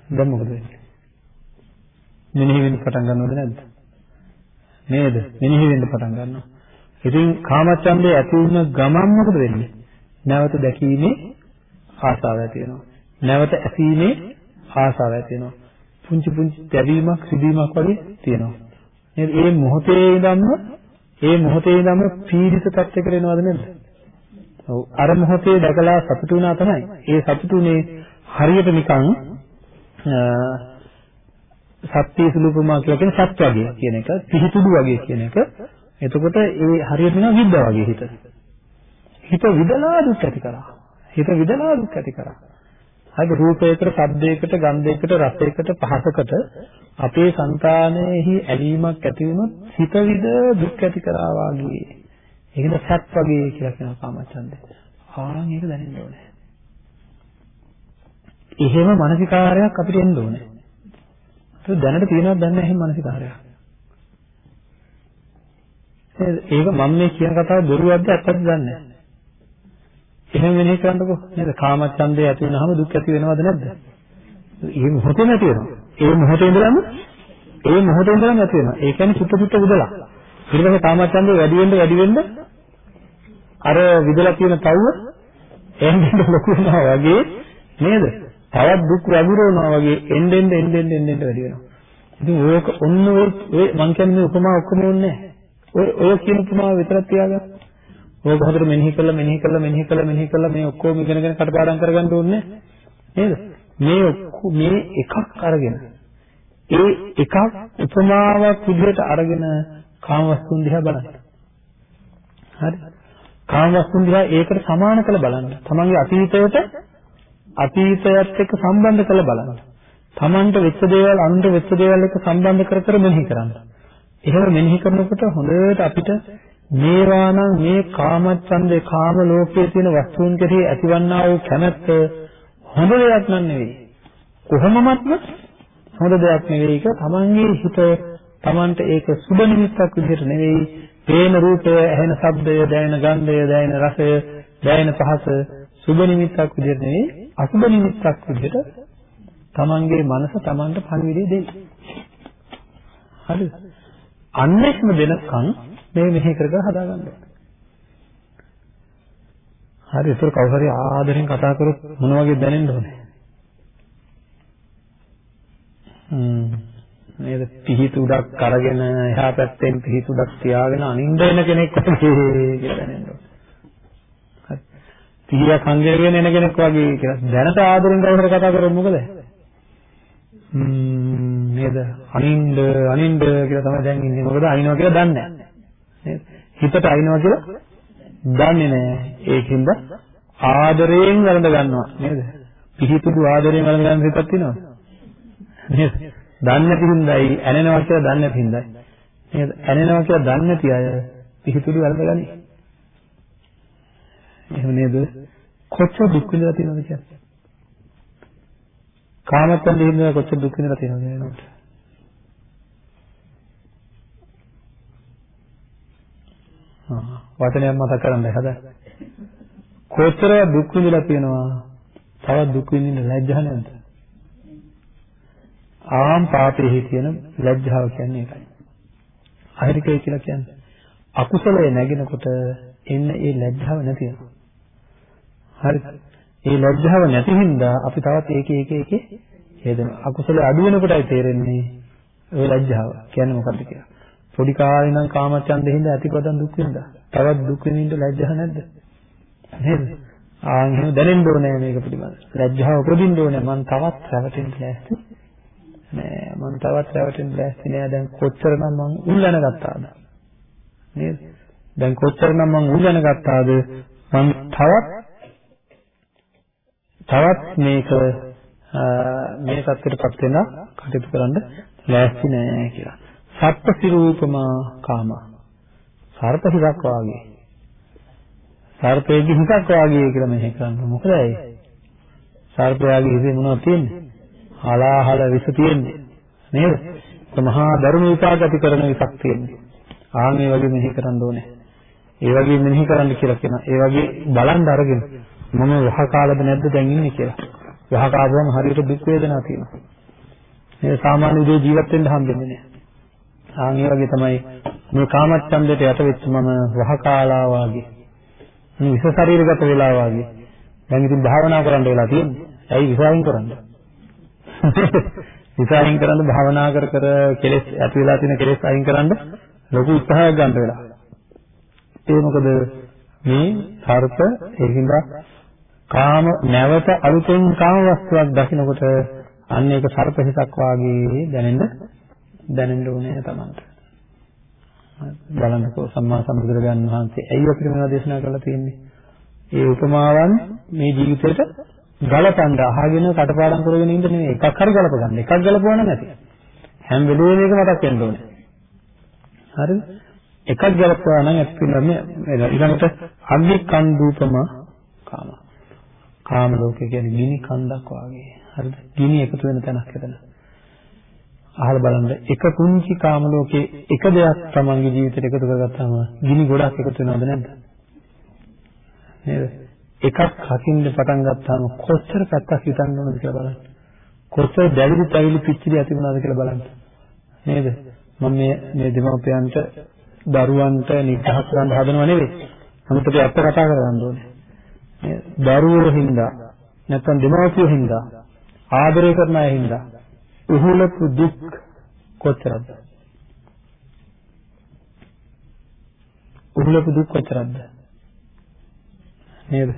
දැන් මොකද වෙන්නේ? මෙනෙහි වෙන්න පටන් ගන්නවද නැද්ද? නේද? මෙනෙහි වෙන්න පටන් ගන්නවා. ඉතින් කාමච්ඡන්දේ ඇති වුණ ගමන් මොකද වෙන්නේ? නැවත දැකීමේ ආසාව ඇති වෙනවා. නැවත ඇසීමේ ආසාව ඇති වෙනවා. පුංචි පුංචි දැවීමක් සිදීමක් වගේ තියෙනවා. නේද? මේ මොහොතේ ඉඳන්ම මේ මොහොතේ ඉඳන්ම පීඩිත තත්යකට එනවද නැද්ද? ඔව් අර මොහොතේ දැකලා සතුටු වුණා තමයි. ඒ සතුටුනේ හරියට නිකන් සත්‍ය සුළුපමා කියලා කියන සත්‍ය වගේ කියන එක පිහිටුඩු වගේ කියන එක. එතකොට ඒ හරියට නිකන් විද්දා වගේ හිත. හිත විදලා දුක් ඇති කරා. හිත විදලා දුක් ඇති කරා. හරි රූපයකට ශබ්දයකට ගන්ධයකට රසයකට පහසකට අපේ సంతානෙහි ඇලීමක් ඇති වුණොත් හිත විද දුක් ඇති කරා වාගේ. ඒකද සත් වගේ කියලා කියනවා කාමචන්දේ ආන් ඒක දැනෙන්න ඕනේ. එහෙම මානසිකාරයක් අපිට එන්න ඕනේ. ඒක දැනට තියෙනවද දන්නේ නැහැ එහෙම මානසිකාරයක්. ඒක මම මේ කියන කතාව බොරුවක්ද ඇත්තද දන්නේ නැහැ. එහෙම වෙන්නේ කරන්නකෝ නේද? කාමච්ඡන්දේ ඇති වෙනවම දුක් ඇති වෙනවද නැද්ද? ඒ මොහොතේම ඇති වෙනවා. ඒ මොහොතේ ඉඳලම ඒ මොහොතේ ඉඳලම ඇති වෙනවා. ඒ කියන්නේ සුත්ත සුත්ත විදලා. ඊට පස්සේ කාමච්ඡන්දේ වැඩි වෙන්න වැඩි වෙන්න අර විදලා තියෙන තව්ව එන්නේ ලොකු වෙනවා වගේ නේද? තවත් දුක් වැගිරවනවා වගේ එන්න එන්න එන්න එන්න එන්න වැඩි වෙනවා. ඉතින් ඕක ඔන්න ඔය මං කියන්නේ උපමා ඔක්කොම ඕනේ ඔය ඔය කියන උපමාව විතරක් තියාගන්න. ඕක හතර මෙනෙහි කළා මෙනෙහි කළා මෙනෙහි කළා මෙනෙහි කළා මේ ඔක්කොම ඉගෙනගෙන කටපාඩම් කරගන්න ඕනේ නේද? මේ මේ එකක් අරගෙන ඒ එකක් උපමාවක් විදිහට අරගෙන කාම වස්තුන් දිහා බලන්න. හරි? කාම වස්තුන් දිහා ඒකට සමාන කළ බලන්න. තමන්ගේ අතීතයට අතීතයත් එක්ක සම්බන්ධ කරලා බලන්න. Tamanට වෙච්ච දේවල් අනුන්ට වෙච්ච දේවල් එක්ක සම්බන්ධ කර කර මෙනෙහි කරන්න. එහෙම මෙනෙහි කරනකොට හොඳට අපිට මේවා නම් මේ කාමච්ඡන්දේ කාම ලෝකයේ තියෙන වස්තුන් කෙරෙහි ඇතිවන්නා වූ කැමැත්ත හොඳ දෙයක් නන් නෙවෙයි. කොහොමමත්ම හොඳ දෙයක් නෙවෙයි ඒක තමන්ගේ හිත තමන්ට ඒක සුබ නිමිත්තක් විදිහට නෙවෙයි පේන රූපය, ඇහෙන ශබ්දය, දැනෙන ගන්ධය, දැනෙන රසය, දැනෙන පහස සුබ නිමිත්තක් විදිහට නෙවෙයි අසුබ නිමිත්තක් විදිහට තමන්ගේ මනස තමන්ට පණිවිඩය දෙන්න. හරිද? අන්නෙක්ම දෙනකන් මේ මෙහෙ කරගෙන හදාගන්න ඕනේ. හරි ඒක කවුරු හරි ආදරෙන් කතා කරොත් මොන වගේ දැනෙන්න ඕනේ? හ්ම් නේද පිහිට උඩක් අරගෙන එහා පැත්තෙන් පිහිට උඩක් තියාගෙන අනින්ද වෙන කෙනෙක් කියලා දැනෙන්න ඕනේ. සිහිය සංජයගෙන එන කෙනෙක් වගේ කියලා දැනට ආදරෙන් කවුරුහරි කතා කරොත් මොකද? ම්ම් නේද? අනින්ද අනින්ද කියලා තමයි දැන් ඉන්නේ. මොකද අනිනවා කියලා දන්නේ නැහැ. නේද? හිතට අනිනවා කියලා දන්නේ නැහැ. ඒකින්ද ආදරයෙන් වළඳ ගන්නවා නේද? පිහිටුදු ආදරයෙන් වළඳ ගන්න හිතක් තියෙනවද? නේද? දන්නේ නැති හින්දායි ඇනෙනවා කියලා දන්නේ නැති හින්දායි. නේද? ඇනෙනවා කියලා දන්නේ නැති අය පිහිටුළු වැළඳගනි. එහෙම නේද? කොච්චර දුක් විඳලා තියෙනවද කියන්නේ? කාමයෙන් දෙහිඳලා කොච්චර දුක් විඳලා තියෙනවද නේද? වචනයක් මතක් කරන්න හදා. කොච්චර දුක් විඳලා තියෙනවා තවත් දුක් විඳින්න ලැජ්ජා නැද්ද? ආම් පාපෙහි තියෙන ලැජ්ජාව කියන්නේ ඒකයි. අහිරිකය කියලා කියන්නේ අකුසලයේ නැගෙනකොට එන්න ඒ ලැජ්ජාව නැති වෙනවා. හරිද? ඒ ලැජ්ජාව නැති හින්දා අපි තවත් ඒක ඒක ඒක හේදෙනවා. අකුසල අඩු වෙනකොටයි තේරෙන්නේ ඔය ලැජ්ජාව කියන්නේ මොකක්ද කියලා. පොඩි කාලේ නම් කාමච්ඡන්දේ හින්දා ඇතිපදන් දුක් විඳා. තවත් දුක් විඳින්න ලැජ්ජා නැද්ද? නේද? ආන් එහෙම දැනෙන්න ඕනේ මේක පිළිබඳ. ලැජ්ජාව උපදින්න ඕනේ මං තවත් රැවටෙන්න ලෑස්ති. නෑ මං තවත් රැවටෙන්න ලෑස්ති නෑ දැන් කොච්චරනම් මං උල්ලන ගත්තාද? නේද? දැන් කොච්චරනම් මං උල්ලන ගත්තාද? මං තවත් තවත් මේක මේ தත්ත්වයටපත් වෙන කටයුතු කරන්න ලෑස්ති නෑ කියලා. සත්පසිරූපමා කාම. සර්ප හිසක් වාගේ. සර්පයේ හිසක් වාගේ කියලා මෙහෙ කරන්නේ. මොකද ඒ සර්පයාගේ හිසේ මොනවද තියෙන්නේ? හලාහල විස තියෙන්නේ. නේද? ඒ මහා දරුණු විපාක ඇති කරන විසක් තියෙන්නේ. ආන් මේ වගේ මෙහෙ කරන්න ඕනේ. ඒ වගේ මෙනෙහි කරන්න කියලා කියනවා. ඒ වගේ බලන් අරගෙන මම වහකාලද නැද්ද දැන් ඉන්නේ කියලා. වහකාවම හරියට දුක් වේදනා තියෙනවා. මේ සාමාන්‍ය විදිහේ ජීවත් වෙන්න හම්බෙන්නේ නැහැ. ආන් ඒ වගේ තමයි මේ කාමච්ඡන්දයට යට වෙච්ච මම වහකාලා වාගේ. මේ විස ශරීරගත වෙලා වාගේ. දැන් ඉතින් භාවනා කරන්න වෙලා තියෙන්නේ. ඇයි විසාරින් කරන්නේ? විසාරින් කරන්න භාවනා කර කර කෙලෙස් ඇති වෙලා තියෙන කෙලෙස් අයින් කරන්න ලොකු උත්සාහයක් ගන්න වෙලා. ඒ මොකද මේ සර්ප ඒකින්ද කාම නැවත අලුතෙන් කාම වස්තුවක් දකිනකොට අන්න ඒක සර්ප හිතක් වාගේ දැනෙන්න දැනෙන්න ඕනේ තමන්ට. බලන්නකෝ සම්මා සම්බුදුරජාණන් වහන්සේ ඇයි අපිට මේවා දේශනා කරලා තියෙන්නේ? ඒ උපමාවන් මේ ජීවිතේට ගලපන්න අහගෙන කටපාඩම් කරගෙන ඉන්න නෙමෙයි එකක් හරි ගලප ගන්න. එකක් ගලපුවා නම් ඇති. හැම වෙලේම මේක මතක් වෙන්න ඕනේ. හරිද? එකක් ගලපුවා නම් ඇති ඊළඟට අග්නිකන්දූපම කාම. කාම ලෝකේ කියන්නේ ගිනි කන්දක් වාගේ. හරිද? ගිනි එකතු වෙන තැනක් එතන. අහලා බලන්න එක කුංචි කාම ලෝකේ එක දෙයක් තමන්ගේ ජීවිතේට එකතු කරගත්තාම ගිනි ගොඩක් එකතු වෙනවද නැද්ද? නේද? එකක් හකින්න පටන් ගත්තාම කොච්චර පැත්තක් හිතන්න ඕනද කියලා බලන්න. කොච්චර දැවිලි තැවිලි පිච්චිලි ඇති වුණාද කියලා බලන්න. නේද? මම මේ මේ දෙමව්පියන්ට දරුවන්ට නිග්‍රහ කරන්න හදනව නෙවෙයි. නමුත් අපි අත්ත කතා කරගන්න ඕනේ. නේද? දරුවෝ හින්දා නැත්නම් දෙමව්පියෝ හින්දා ආදරය කරන අය හින්දා උහුලපු දුක් කොතරම්ද? උහුලපු දුක් කොතරම්ද? නේද?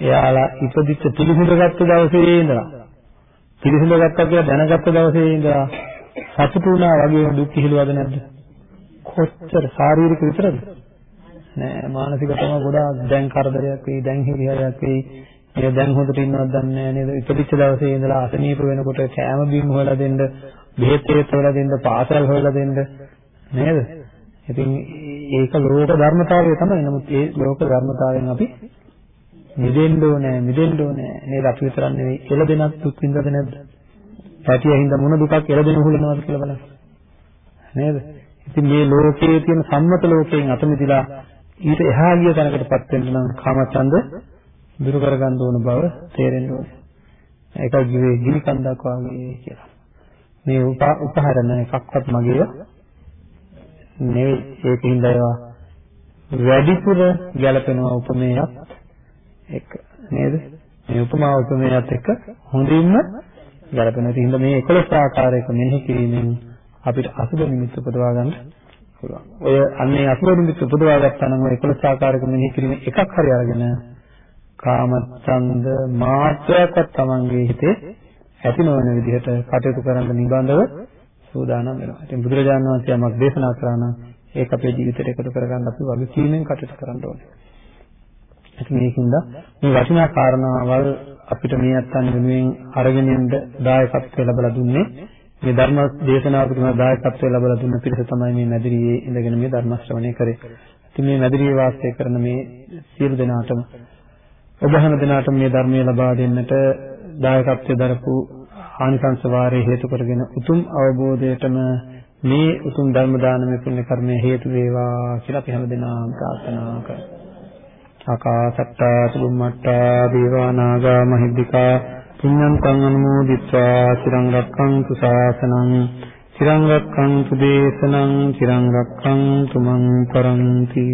එයාලා ඉපදිච්ච පිළිසිඳගත්තු දවසේ ඉඳලා පිළිසිඳගත්තා කියලා දැනගත්ත දවසේ ඉඳලා සතුටු වුණා වගේ දුක් කිහිලුවද නැද්ද? කොච්චර ශාරීරික විතරද? නෑ මානසික තමයි ගොඩාක් දැන් කරදරයක් වෙයි දැන් හිරිහැරයක් වෙයි. ඒක දැන් හොඳට ඉන්නවද දන්නේ නෑ නේද? ඉපදිච්ච දවසේ ඉඳලා අසනීප වෙනකොට කෑම බීම හොයලා දෙන්න බෙහෙත් හේත් හොයලා දෙන්න පාසල් හොයලා දෙන්න නේද? ඉතින් ඒක ලෝක ධර්මතාවය තමයි. නමුත් ඒ ලෝක ධර්මතාවයෙන් අපි මිදෙන්න ඕනේ මිදෙන්න ඕනේ නේද? අපි විතරක් නෙවෙයි එළදෙනක් දුක් විඳද නැද්ද පැටිය හින්දා මොන දුකක් එළදෙන උහුලනවද කියලා බලන්න. නේද? ඉතින් මේ ලෝකයේ තියෙන සම්මත ලෝකයෙන් අත මිදලා ඊට එහා ගිය තැනකටපත් වෙන්න නම් කාමචන්ද දුරු කරගන්න ඕන බව තේරෙන්න ඕනේ. ඒකයි කිව්වේ ගිනි කන්දක් වගේ කියලා. මේ උපහරණ එකක්වත් මගේ නෙවෙයි ඒකින්ද ඒවා වැඩිපුර ගැලපෙනවා උපමේයත් එක්ක නේද? මේ උපමා උපමේයත් එක්ක හොඳින්ම ගැලපෙනවා. ඒකින්ද මේ 11 ආකාරයක මෙනෙහි කිරීමෙන් අපිට අසුබ නිමිත්ත උපදවා ගන්න පුළුවන්. ඔය අන්නේ අසුබ නිමිත්ත උපදවා ගත්තා නම් ඔය 11 ආකාරයක මෙනෙහි කිරීම එකක් හරි අරගෙන කාමච්ඡන්ද මාත්‍රයක්වත් Tamange හිතේ ඇති නොවන විදිහට කටයුතු කරන්න නිබඳව සූදානම් වෙනවා. ඉතින් බුදුරජාණන් වහන්සේ යමක් දේශනා කරා නම් ඒක අපේ ජීවිතයට එකතු කරගන්න අපි වගකීමෙන් කටයුතු කරන්න ඕනේ. ඉතින් මේකින්ද මේ වටිනා කාරණාවල් අපිට මේ අත්තන් වෙනුවෙන් අරගෙන යන්න දායකත්වය ලැබලා දුන්නේ මේ ධර්ම දේශනාව පිළිබඳ දායකත්වය ලැබලා දුන්න පිරිස තමයි මේ මැදිරියේ ඉඳගෙන මේ ධර්ම ශ්‍රවණය කරේ. ඉතින් මේ මැදිරියේ වාසය කරන මේ සියලු දෙනාටම ඔබ හැම දිනාටම මේ ධර්මය ලබා දෙන්නට දායකත්වයේ දරපු ආනිසංස වාරයේ හේතු කරගෙන උතුම් අවබෝධයටම මේ උතුම් ධර්ම දානමය පුණ්‍ය කර්මය හේතු වේවා කියලා අපි හැමදෙනාම ප්‍රාර්ථනා කරමු. ආකාසට්ටා චුම්මට්ටා දේවා නාග මහිද්దికා පුඤ්ඤං තං අනුමෝදිත්වා චිරං රක්ඛන්තු ශාසනං චිරං රක්ඛන්තු දේශනං චිරං රක්ඛන්තු මං පරන්ති.